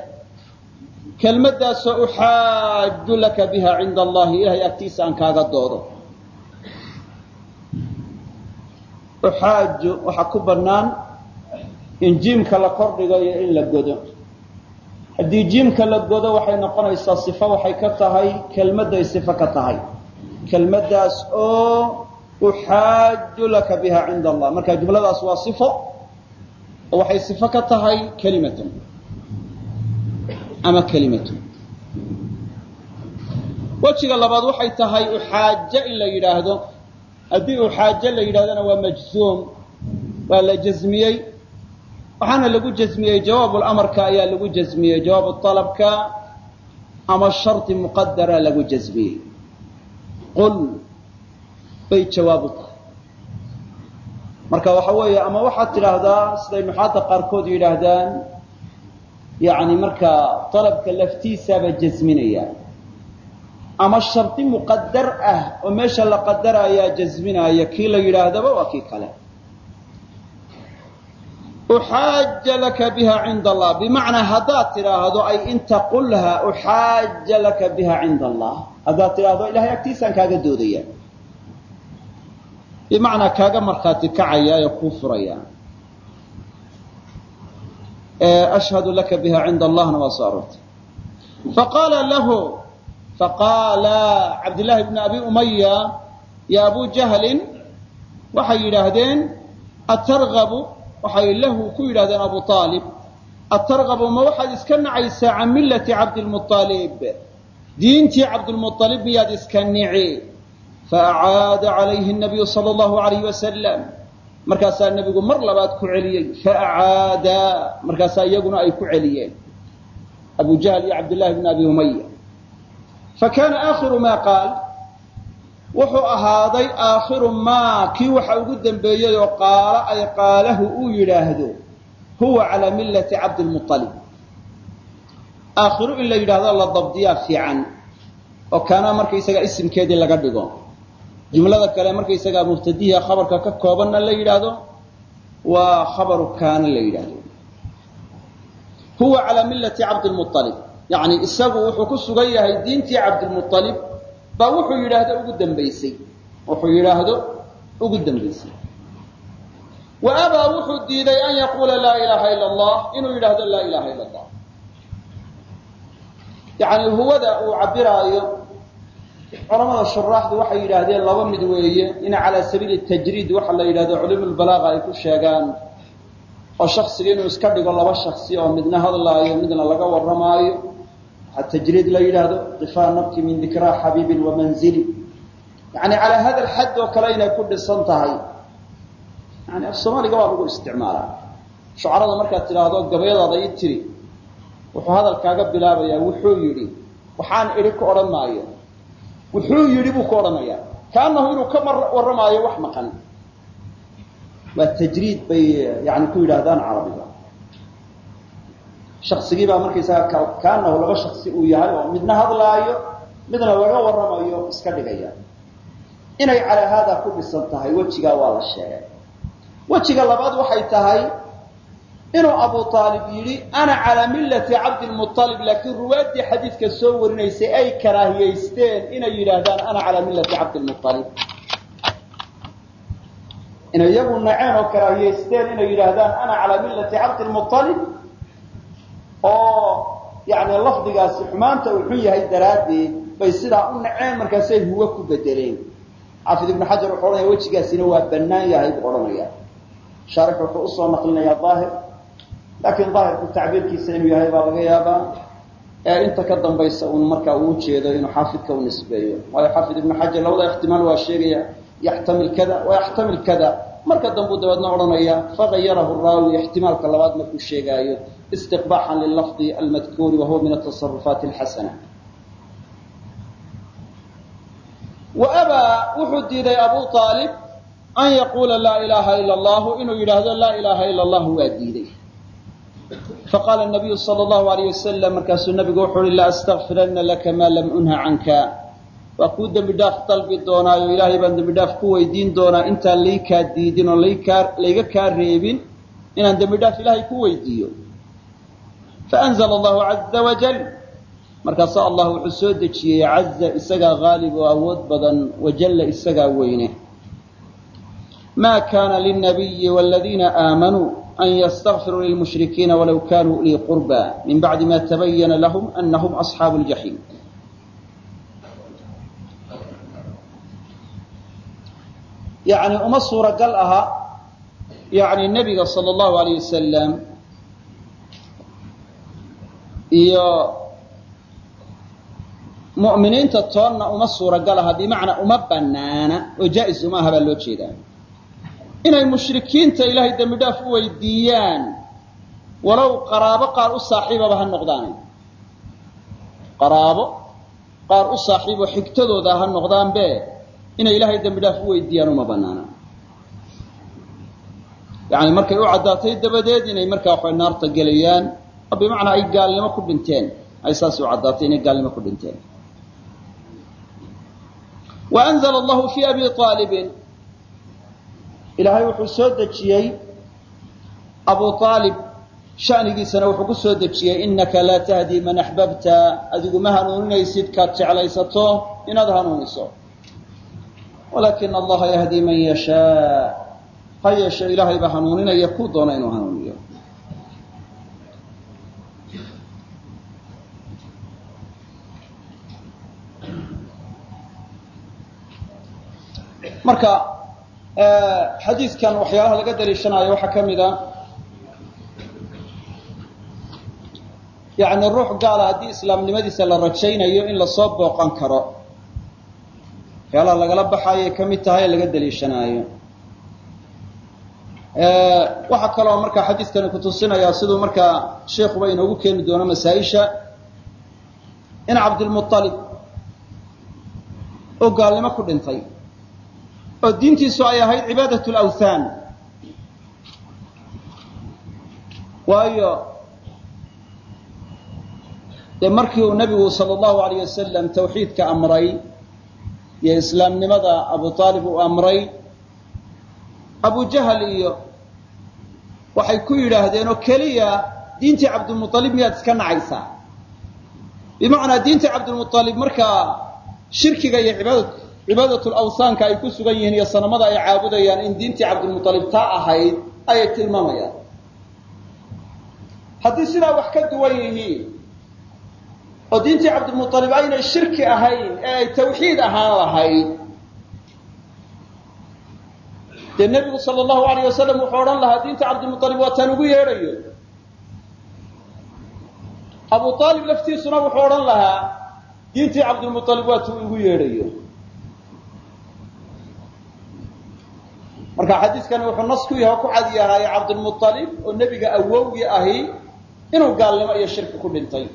kelmaddaasoo uxaaju laka biha cinda allahi ilahay agtiisa aan kaaga doodo. Uxaaju waxaa ku bannaan in jiimka la kordhigo iyo in la godo. Haddii jiimka la godo waxay noqonaysaa sifo waxay ka tahay kelmadday sifo ka tahay. Kelmaddaas oo uxaaju laka biha cinda allah marka jumladaas waa sifo waxay sifo ka tahay kelimatun ama kelimatun wejiga labaad waxay tahay uxaaje in la yidhaahdo haddii uxaaje la yidhahdona waa majzuum waa la jasmiyey waxaana lagu jasmiyey jawaabu ayaa lagu jasmiyey jawaabu alabka ama shardi muqadara lagu jasmiyey qul bay jawaabu tahay. Marka waxa weeye ama waxaad tidhaahdaa siday nuxaadda qaarkood yidhaahdaan yani markaa dalabka laftiisaaba jasminaya. Ama shardi muqadar ah oo meesha la qadarayaa jasminaya kii la yidhaahdaba waa kii kale. Uxaaja laka biha cinda allah bimacnaa haddaad tidhaahdo ay in taqulha uxaaja laka biha cinda allah haddaad tidhaahdo ilahay agtiisaan kaaga doodaya bimacnaa kaaga markhaati kacaya ee kuu furaya. Ashhadu laka biha cinda allahna waa soo aroortay. Faqaala lahu faqaala cabdillaahi bni abi umaya yo abu jahlin waxay yidhaahdeen atargabu waxay lahu ku yidhahdeen abu aalib atargabu ma waxaad iska nacaysaa can millati cabdilmualib diintii cabdilmualib miyaad iska nici faacaada calayhi nabiyu sala allahu alayh wasalam markaasaa nebigu mar labaad ku celiyey faacaada markaasaa iyaguna ay ku celiyeen abu jahl iyo cabdillahi bni abi umaya fakana aakhiru maa qaal wuxuu ahaaday aakhiru maa kii waxa ugu dembeeyey oo qaala ay qaalahu uu yidhaahdo huwa calaa millati cabdilmualib aakhiru in la yidhahdo la dabdiyaa fiican oo kaana markaysaga jumlada kale markaysagaa mubtadiha khabarka ka koobanna la yidhaahdo waa khabaru kaana la yidhaahdo. Huwa calaa millati cabdilmualib yacni isagu wuxuu ku sugan yahay diintii cabdilmualib baa wuxuu yidhaahdo ugu dambaysay. Wuxuu yidhaahdo ugu dambaysay. Wa abaa wuxuu diiday an yaquula laa ilaaha ila allah inuu yidhaahdo laa ilaha ila allah yacni huwada uu cabiraayo culamada shuraaxdu waxay yidhaahdeen laba mid weeye. In calaa sabiili tajriid waxa la yidhahdo culuumulbalaaqa ay ku sheegaan. Oo shaksiga inuu iska dhigo laba shaksi oo midna hadlaayo midna laga warramaayo. Waxaa tajriid la yidhaahdo qifaa nabki min dikraa xabiibin wa manzili. Yani calaa hada alxad oo kale inay ku dhisan tahay. Yani af soomaaliga waa lagu isticmaalaa. Shucarada markaad tidhaahdo gabayadaada ii tiri. Wuxuu hadalkaaga bilaabayaa wuxuu yidhi waxaan idhi ka odhan maayo wuxuu yidhi buu ka odhanayaa. Kaanahu inuu ka warramaayo wax maqan. Waa tajriid bay yani ku yidhaahdaan carabiga. Shaksigii baa kaanahu laba shaksi uu yahay oo midna hadlaayo midna laga warramayo iska dhigaya. Inay calaa haadaa ku dhisan tahay wejigaa waa la sheegay. Wejiga labaad waxay tahay inuu abu aalib yidhi ana calaa millati cabdilmualib laakiin ruwaaddii xadiidka soo warinaysay ay karaahiyaysteen inay yidhaahdaan ana calaa millati cabdilmualib inay iyagu naceen oo karaahiyaysteen inay yidhaahdaan ana calaa millati cabdilmualib oo yani lafdigaasi xumaanta uu xun yahay daraaddeed bay sidaa u naceen markaasay huwe ku bedeleen xaafid ibnu xajar wuxuu odhanaya wejigaasina waa bannaan yahay buu odhanaya shaarix wuxuu u soo naqlinayaa daahir laakiin daahirku tacbiirkiisa inuu yahay baa laga yaabaa ee inta ka dambaysa uun markaa uu ujeedo inuu xaafidka u nisbeeyo. Waayo xaafid ibnu xajar labada ixtimaal waa sheegaya yaxtamil kada wa yaxtamil kada. Marka dambuu dabeedna odhanaya fagayarahu raawi ixtimaalka labaad markuu sheegaayo istiqbaaxan lilafdi almadkuuri wahuwa min atasarufaati alxasana. Wa abaa wuxuu diiday abu aalib an yaquula laa ilaaha ila allahu inuu yidhaahdo laa ilaaha ila allahu waa diiday faqaala nabiyu sala allahu alayh wasalam markaasuu nabigu wuxuu uhi la astakfirana laka maa lam unha canka waa kuu dembi dhaaf dalbi doonaayo ilaahay baan dembi dhaaf ku weydiin doonaa intaan laykaa diidin oo layga kaa reebin inaan dembi dhaaf ilaahay ku weydiiyo faanzla allahu caza wajal markaasaa allah wuxuu soo dejiyey caza isagaa haalib oo awood badan wajalla isagaa weyne ma kana lلnabiyi wاladiina aamanuu an ystakfiruu lilmushrikiina walow kanuu ulii qurba min bacdi ma tabayana lahm anahm asxaabu اljaxiim yani uma suuragal aha yani nebiga sala allahu alayh wasalam iyo mu'miniinta toonna uma suuragal aha bimacnaa uma banaana oo jaa-is uma aha baa loo jeedaa inay mushrikiinta ilaahay dembi dhaaf u weydiiyaan walow qaraabo qaar u saaxiibaba ha noqdaane qaraabo qaar u saaxiibo xigtadooda ha noqdaanbe inay ilaahay dembi dhaaf u weydiiyaan uma banaana yani markay u caddaatay dabadeed inay markaa waxay naarta gelayaan oo bimacnaa ay gaalnimo ku dhinteen. Ay saas u caddaatay inay gaalnimo ku dhinteen. Wa anzala allahu fii abi aalibin ilaahay wuxuu soo dejiyey abu aalib shanigiisana wuxuu ku soo dejiyey inaka laa tahdii man axbabta adigu ma hanuuninaysid kaad jeclaysato inaad hanuuniso walaakina allaha yahdii man yashaa. Ha yeeshe ilaahay baa hanuuninaya kuu doona inuu hanuuniyo. Marka xadiidkan waxyaalaha laga daliishanayo waxaa ka mid a yani ruux gaala haddii islaamnimadiisa la rajaynayo in la soo booqan karo waxyaalaha lagala baxaayay ka mid tahay laga daliishanaayo waxaa kaloo markaa xadiidkani kutusinayaa siduu markaa sheikuba inoogu keeni doono masaa-isha in cabdilmualib oo gaalnimo ku dhintay oo diintiisu ay ahayd cibaadat lawthaan waayo dee markii uu nabigu sala allahu alayh wasalam tawxiidka amray iyo islaamnimada abu aalib uu amray abu jahal iyo waxay ku yidhaahdeen oo keliya diintii cabdilmualib miyaad iska nacaysaa? Bimacnaa diintii cabdilmualib markaa shirkiga iyo cibaadad cibaadat lawthaanka ay ku sugan yihiin iyo sanamada ay caabudayaan in diintii cabdilmualib taa ahayd ayay tilmaamayaan. Haddii sidaa wax ka duwan yihiin oo diintii cabdilmualib aynay shirki ahayn ee ay tawxiid ahaan lahayd dee nebigu sala allahu alayh wasalam wuxuu odhan lahaa diinta cabdilmualib waa taan ugu yeedhayo. Abu aalib laftiisuna wuxuu odhan lahaa diintii cabdilmualib waa tuu igu yeedhayo marka xadiidkani wuxuu nas ku yahay oo ku cad yahay cabdilmualib oo nebiga awowgii ahi inuu gaalnimo iyo shirki ku dhintay.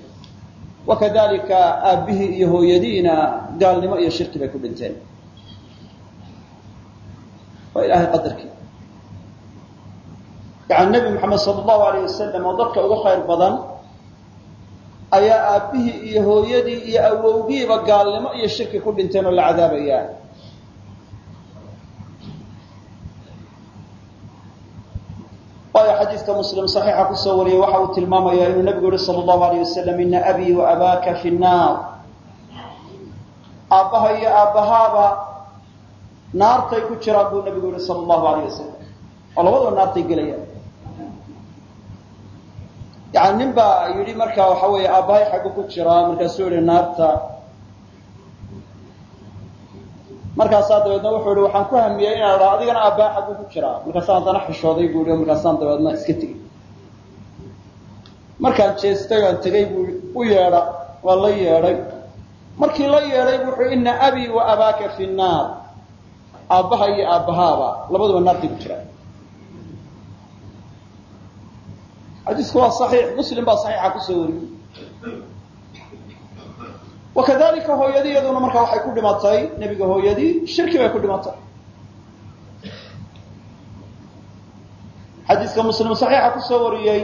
Wakadalika aabbihii iyo hooyadiina gaalnimo iyo shirki bay ku dhinteen. Waa ilahay qadarkii yani nebi moxamed sala allahu alayh wasalam oo dadka ugu khayr badan ayaa aabbihii iyo hooyadii iyo awowgiiba gaalnimo iyo shirki ku dhinteen oo la cadaabayaa waayo xadiidka muslim saxiixa ku soo wariyey waxa uu tilmaamayaa inuu nebigu yihi sala allahu alayh wasalam ina abii wa abaaka fi nnaar. Aabbaha iyo aabbahaaba naartay ku jiraan buu nebigu yihi sala allahu alayh wasalam oo labadaba naartay gelayaan. Yani nin baa yidhi marka waxa weeye aabbahay xaggu ku jiraa markaasuu yihi naarta markaasaa dabeedna wuxuu yihi waxaan ku hamiyey inaan idhaa adigana aabbaha xaggu ku jiraa. Markaasaan haddana xishooday buu yihi markaasaan dabeedna iska tegey markaan jeestay aan tegey buu u yeedha waa la yeedhay. Markii la yeedhay wuxuu ina abii wa abaaka fi nnaar. Aabbaha iyo aabbahaaba labaduba naartay ku jiraan xadiisku waa saxiix muslim baa saxiixa ku soo wariyey wakadalika hooyadii iyaduna markaa waxay ku dhimatay nebiga hooyadii shirki bay ku dhimatay. Xadiiska muslim saxiixa ku soo wariyey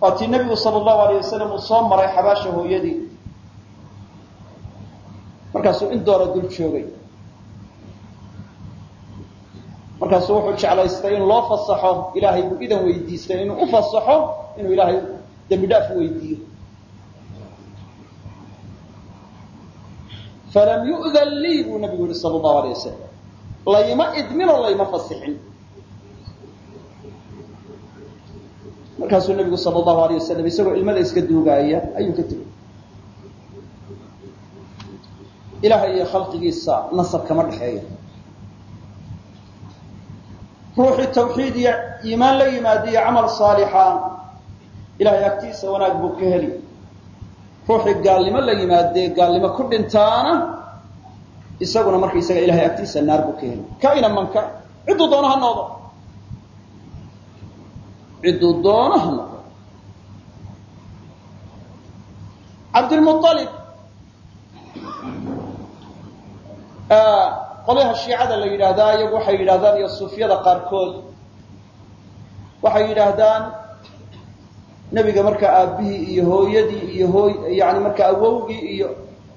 waa tii nebigu sala allahu alayh wasalam uu soo maray xabaasha hooyadii. Markaasuu in dul joogay. Markaasuu wuxuu jeclaystay in loo fasaxo ilaahay buu idan weydiistay inuu u fasaxo inuu ilaahay dembi dhaaf weydiiyo falam yu'dan lii buu nabigu yihi sala allahu alayh wasalam layma idminoo layma fasixin. Markaasuu nabigu sala allahu alayh wasalam isagoo ilmada iska duugaaya ayuu ka tegey. Ilahay iyo khalqigiisa nasab kama dhexeeyo. Ruuxii tawxiid iyo iimaan la yimaada iyo camal saalixa ilahay agtiisa wanaag buu ka heli ruuxii gaalnimo la yimaadee gaalnimo ku dhintaana isaguna markaisaga ilahay agtiisa naar buu ka heli kaina manka cidduu doono ha noqdo. Cidduu doono ha noqdo. Cabdilmualib qolyaha shiicada la yidhaahdaa iyagu waxay yidhahdaan iyo suufyada qaarkood waxay yidhaahdaan nebiga markaa aabbihii iyo hooyadii iyo hooy yani markaa awowgii iyo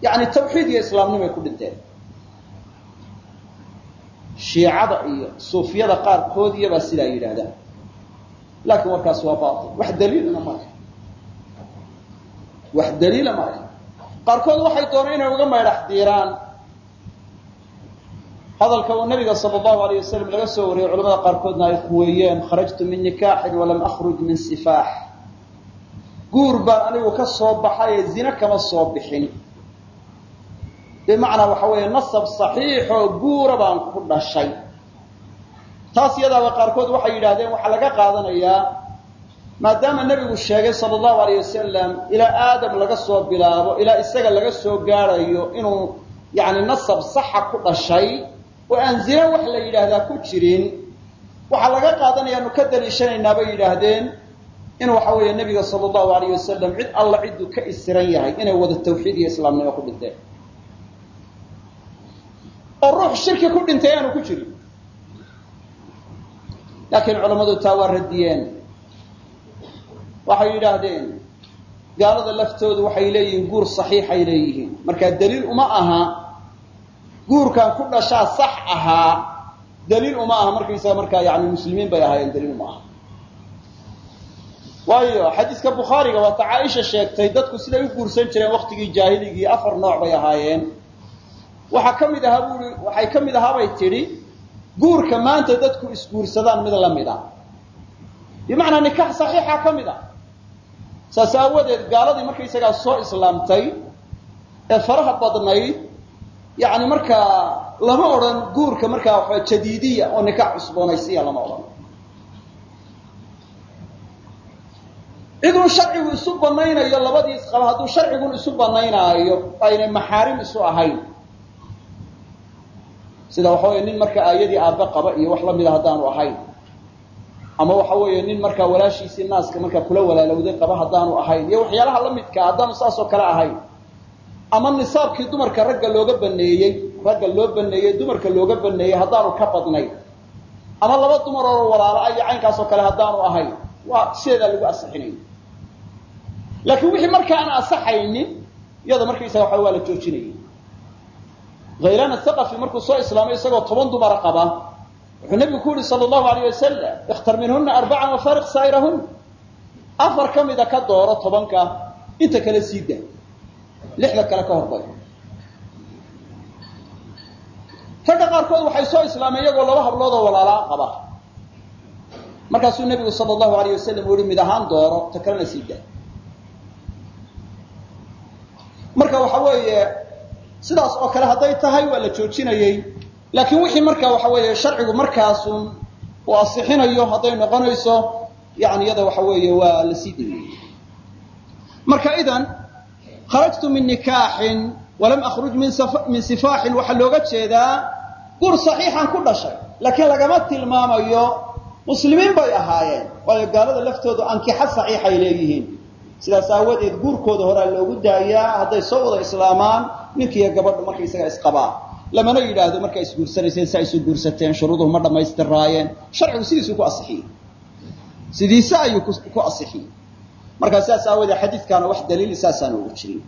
yani tawxiid iyo islaamnimay ku dhinteen shiicada iyo suufyada qaarkood iyabaa sidaa yidhaahdaan. Laakiin warkaas waa bail wax daliilna ma leh wax daliila ma leh qaarkood waxay dooneen inay uga maydhax diiraan. Hadalka uu nabiga sal allahu alayh wasalam laga soo wariyey culamada qaarkoodna ay kuweeyeen kharajtu min nikaaxin walam akhruj min sifaax guur baan anigu ka soo baxaye zine kama soo bixin. Bimacnaa waxa weeye nasab saxiixoo guura baan ku dhashay. Taas iyadaaba qaarkood waxay yidhahdeen waxaa laga qaadanayaa maadaama nebigu sheegay sala allahu alayh wasalam ilaa aadam laga soo bilaabo ilaa isaga laga soo gaadhayo inuu yani nasab saxa ku dhashay oo aan zine wax la yidhaahdaa ku jirin waxaa laga qaadanayaanu ka daliishanaynaa bay yidhaahdeen in waxa weeye nebiga sala allahu alayh wasalam cid alla cidduu ka isiran yahay inay wada tawxiid iyo islaamnimo ku dhinteen. Oo ruux shirki ku dhintay aanu ku jirin. Laakiin culammadu taa waa radiyeen. Waxay yidhaahdeen gaalada laftoodu waxay leeyihiin guur saxiixay leeyihiin. Markaa daliil uma aha guurkan ku dhashaa sax ahaa daliil uma aha markaysaga markaa yani muslimiin bay ahaayeen daliil uma aha waayo xadiiska bukhaariga waata caaisha sheegtay dadku siday u guursan jireen waktigii jaahiligii afar nooc bay ahaayeen. Waxaa ka mid ahaa buui waxay ka mid ahaabay tidhi guurka maanta dadku isguursadaan mid la mid a bimacnaa nikax saxiixa ka mid a saas aawadeed gaaladii markaysagaa soo islaamtay ee faraha badnayd yani markaa lama odhan guurka markaa jadiidiya oo nikax cusboonaysiya lama odhan ciduu sharcigu isu banaynayo labadii isqaba hadduu sharcigun isu banaynaayo aynay maxaarim isu ahayn. Sida waxa weeye nin marka aayadii aabbe qaba iyo wax lamida haddaanu ahayn. Ama waxa weeye nin markaa walaashiisii naaska markaa kula walaalowday qaba haddaanu ahayn iyo waxyaalaha la midkaa haddaanu saasoo kale ahayn. Ama nisaabkii dumarka ragga looga baneeyey ragga loo baneeyey dumarka looga baneeyey haddaanu ka badnayn ama laba dumar oo walaala iyo caynkaasoo kale haddaanu ahayn. Waa sideedaa lagu asixinay laakiin wixii marka aan asaxaynin iyada markaysaga waxa waa la joojinayay. Haylaan athaqafi markuu soo islaamay isagoo toban dumara qaba wuxuu nabigu ku yihi sala allahu alayh wasalam ikhtar minhuna arbacan wafariq saa'irahuna afar ka mida ka dooro tobanka inta kale sii lixda kale ka horbay ragga qaarkood waxay soo islaameen iyagoo laba hablood oo walaalaa qaba. Markaasuu nebigu sala allahu alayh wasalam u mid ahaan dooro ta kalena sii marka waxa weeye sidaas oo kale hadday tahay waa la joojinayey. Laakiin wixii marka waxa weeye sharcigu markaasun uu asixinayo hadday noqonayso yani iyada waxa weeye waa la sii daynayey marka idan kharajtu min nikaaxin walam akhruj min sifaaxin waxaa looga jeedaa gur saxiixan ku dhashay. Laakiin lagama tilmaamayo muslimiin bay ahaayeen waayo gaalada laftoodu ankixa saxiixay leeyihiin sidaas aawadeed guurkooda horaa loogu daayaa hadday soo wada islaamaan ninkiiyo gabadhu markaysaga isqabaa lamana yidhaahdo markaa isguursanayseen saa isu guursateen shuruuduhu ma dhammaystiraayeen sharcigu sidiisuu ku asixiyey sidiise ayuu ku asixiyey markaa sidaas aawadeed xadiidkaana wax daliil saasaan ugu jirin.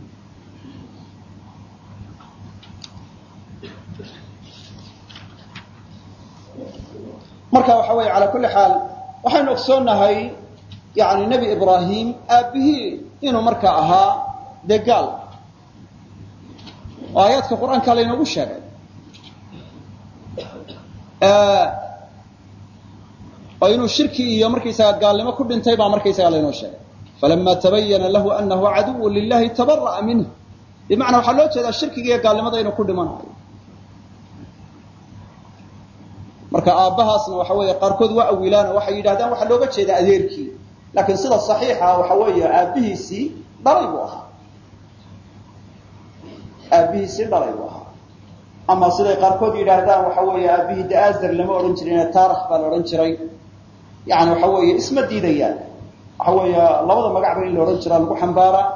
Marka waxa weeye calaa kulli xaal waxaynu ogsoonnahay yani nebi ibraahim aabbihii inuu markaa ahaa dee gaal oo aayaadka qur'aanka laynoogu sheegay. Oo inuu shirki iyo markaysaga gaalnimo ku dhintay baa markaysaga laynoo sheegay. Falama tabayana lahu anahu caduwu lilahi tabara'a minh bimacnaa waxaa loo jeedaa shirkiga iyo gaalnimada inuu ku dhimanayo marka aabbahaasna waxa weeye qaarkood waa awilaano waxay yidhahdaan waxaa looga jeeda adeerkii laakiin sida saxiixa waxa weeye aabbihiisii dhalay buu ahaa. Aabbihiisii dhalay buu ahaa. Ama siday qaarkood yidhaahdaan waxa weeye aabbihii daazar lama odhan jirin taarikh baa la odhan jiray. Yani waxa weeye isma diidayaan. Waxa weeye labada magacba in la odhan jiraa lagu xambaaraa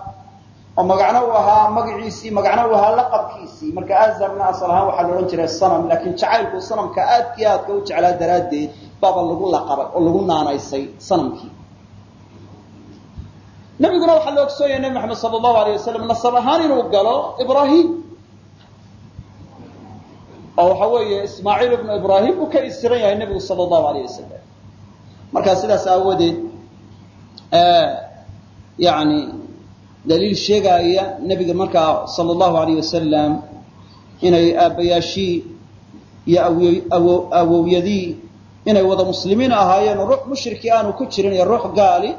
oo magacna uu ahaa magaciisii magacna uu ahaa laqabkiisii. Marka azarna asal ahaan waxaa la odhan jiray sanam laakiin jacaylku sanamka aadkii aadka u jeclaa daraaddeed baaba lagu laqabay oo lagu naanaysay sanamkii nabiguna waxaa la ogsoonaya nebi maxamed sala allahu alayh wasalam nasab ahaan inuu galo ibrahim oo waxa weeye ismaaciil ibnu ibrahim buu ka isiran yahay nebigu sala allahu alayh wasalam markaa sidaas aawadeed yani daliil sheegaaya nebiga markaa sala allahu alayh wasalam inay aabbayaashii iyo awo awowyadii inay wada muslimiin ahaayeen ruux mushrikii aanu ku jirin iyo ruux gaali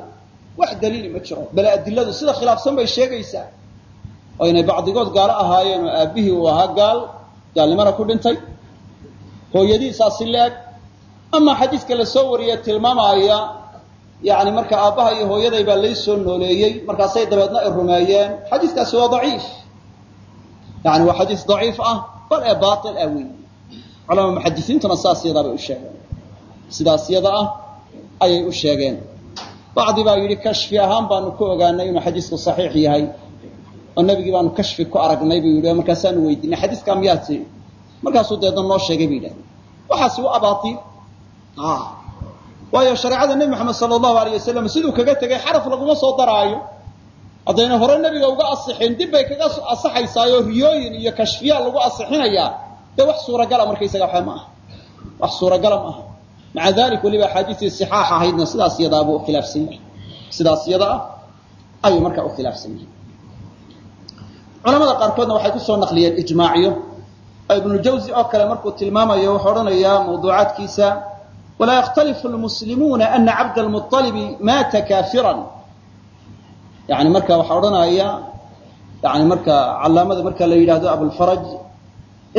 wax daliili ma jiro. Bale adiladu sida khilaafsan bay sheegaysaa. Oo inay bacdigood gaalo ahaayeen oo aabbihii uu ahaa gaal gaalnimana ku dhintay. Hooyadiisaasi leeg. Ama xadiiska la soo wariye tilmaamaya yani marka aabbaha iyo hooyaday baa lay soo nooleeyey markaasay dabeedna ay rumeeyeen. Xadiiskaasi waa daciif. Yani waa xadiis daciif ah bal ee baail ah wey culama muxadisiintuna saas yadaa bay u sheegeen. Sidaas yada ah ayay u sheegeen bacdi baa yidhi kashfi ahaan baanu ku ogaanay inuu xadiisku saxiix yahay. Oo nebigii baanu kashfi ku aragnay buu yidhi markaasaanu weydiinay xadiiskaa miyaad tii markaasuu deedna noo sheegay bay yidhahdeen waxaasi waa abaaiil waayo shareecada nebi maxamed sala allahu alayh wasalam siduu kaga tegay xaraf laguma soo daraayo. Haddayna hore nebiga uga asixin dib bay kaga asaxaysaayo riyooyin iyo kashfiya lagu asixinayaa. Dee wax suuragala markaysaga waxa ma aha. Wax suuragala ma aha maca dalik weliba axaadiistii sixaax ahaydna sidaas yadaabuu ukhilaafsan yahay. Sidaas yada ah ayuu markaa ukhilaafsan yahay. Culamada qaarkoodna waxay ku soo naqliyeen ijmaaciyo. Oo ibnujawzi oo kale markuu tilmaamayo wuxuu odhanayaa mawduucaadkiisa walaa yakhtalifu lmuslimuuna ana cabd lmualibi maata kaafiran. Yani marka waxaa odhanaya yani marka calaamada marka la yidhahdo abulfaraj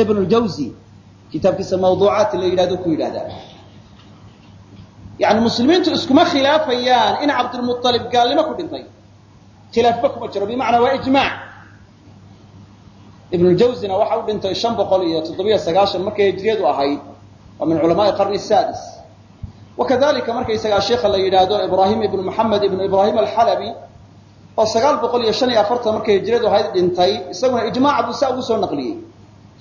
ibn ljawzi kitaabkiisa mawduucaat la yidhahdo ku yidhahdaa yani muslimiintu iskuma khilaafayaan in cabdulmualib gaalnimo ku dhintay. Khilaafba kuma jiro bimacnaa waa ijmac ibnujawzina waxa u dhintay shan boqol iyo toddobiyo sagaashan markay hijriyadu ahayd waa min culamaai qarni sadis. Wakadalika markaysagaa sheikha la yidhaahdo ibrahim ibnu moxamed ibnu ibrahim alxalabi oo sagaal boqol iyo shan iyo afartan markay hijriyadu ahayd dhintay isaguna ijmaca buu saa ugu soo naqliyey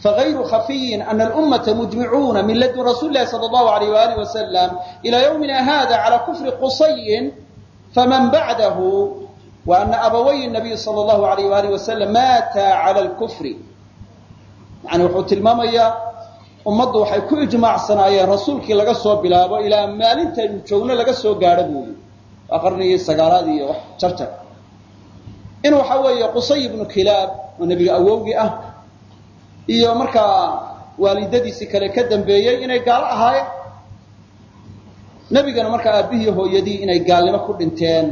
khafiyin ana alummata mujmicuuna min ladun rasuuli lahi sala allahu alayh waalih wasalam ilaa yawmina hada cala kufri qusayin faman bacdahu wa ana abaway nabiy sala allahu alayh waalih wasalam maata cala lkufri yani wuxuu tilmaamayaa ummaddu waxay ku ijmaacsanaayeen rasuulkii laga soo bilaabo ilaa maalintaynu joogno laga soo gaadho buuli waa qarnigii sagaalaad iyo jarjar in waxa weeye qusay ibnu kilaab oo nebiga awowgii ah iyo markaa waalidadiisii kale ka dambeeyey inay gaalo ahaayeen nebigana markaa aabbihii hooyadii inay gaalnimo ku dhinteen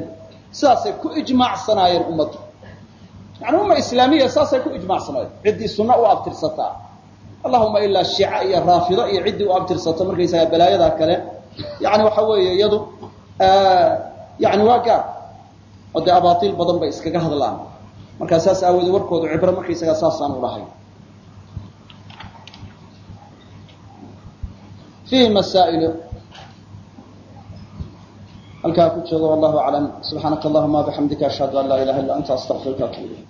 sidaasay ku ijmaacsanaayeen ummaddu. Yani umma islaamiya saasay ku ijmaacsanaayeen. Ciddii sunno u abtirsataa. Allahuma ilaa shiica iyo raafido iyo ciddii u abtirsato markaysaga balaayadaa kale. Yani waxa weeye iyadu yani waa gaar. Oo dee abaatiil badan bay iskaga hadlaan. Markaa saas aawoodee warkoodu cibro markaysaga saasaan ulahayn fiihi masaa'ilu halkaa ku joogo wallahu aclam subxaanaka allahuma bixamdika ashhadu an laa ilaha illa anta astaqfiruka atuub ilayk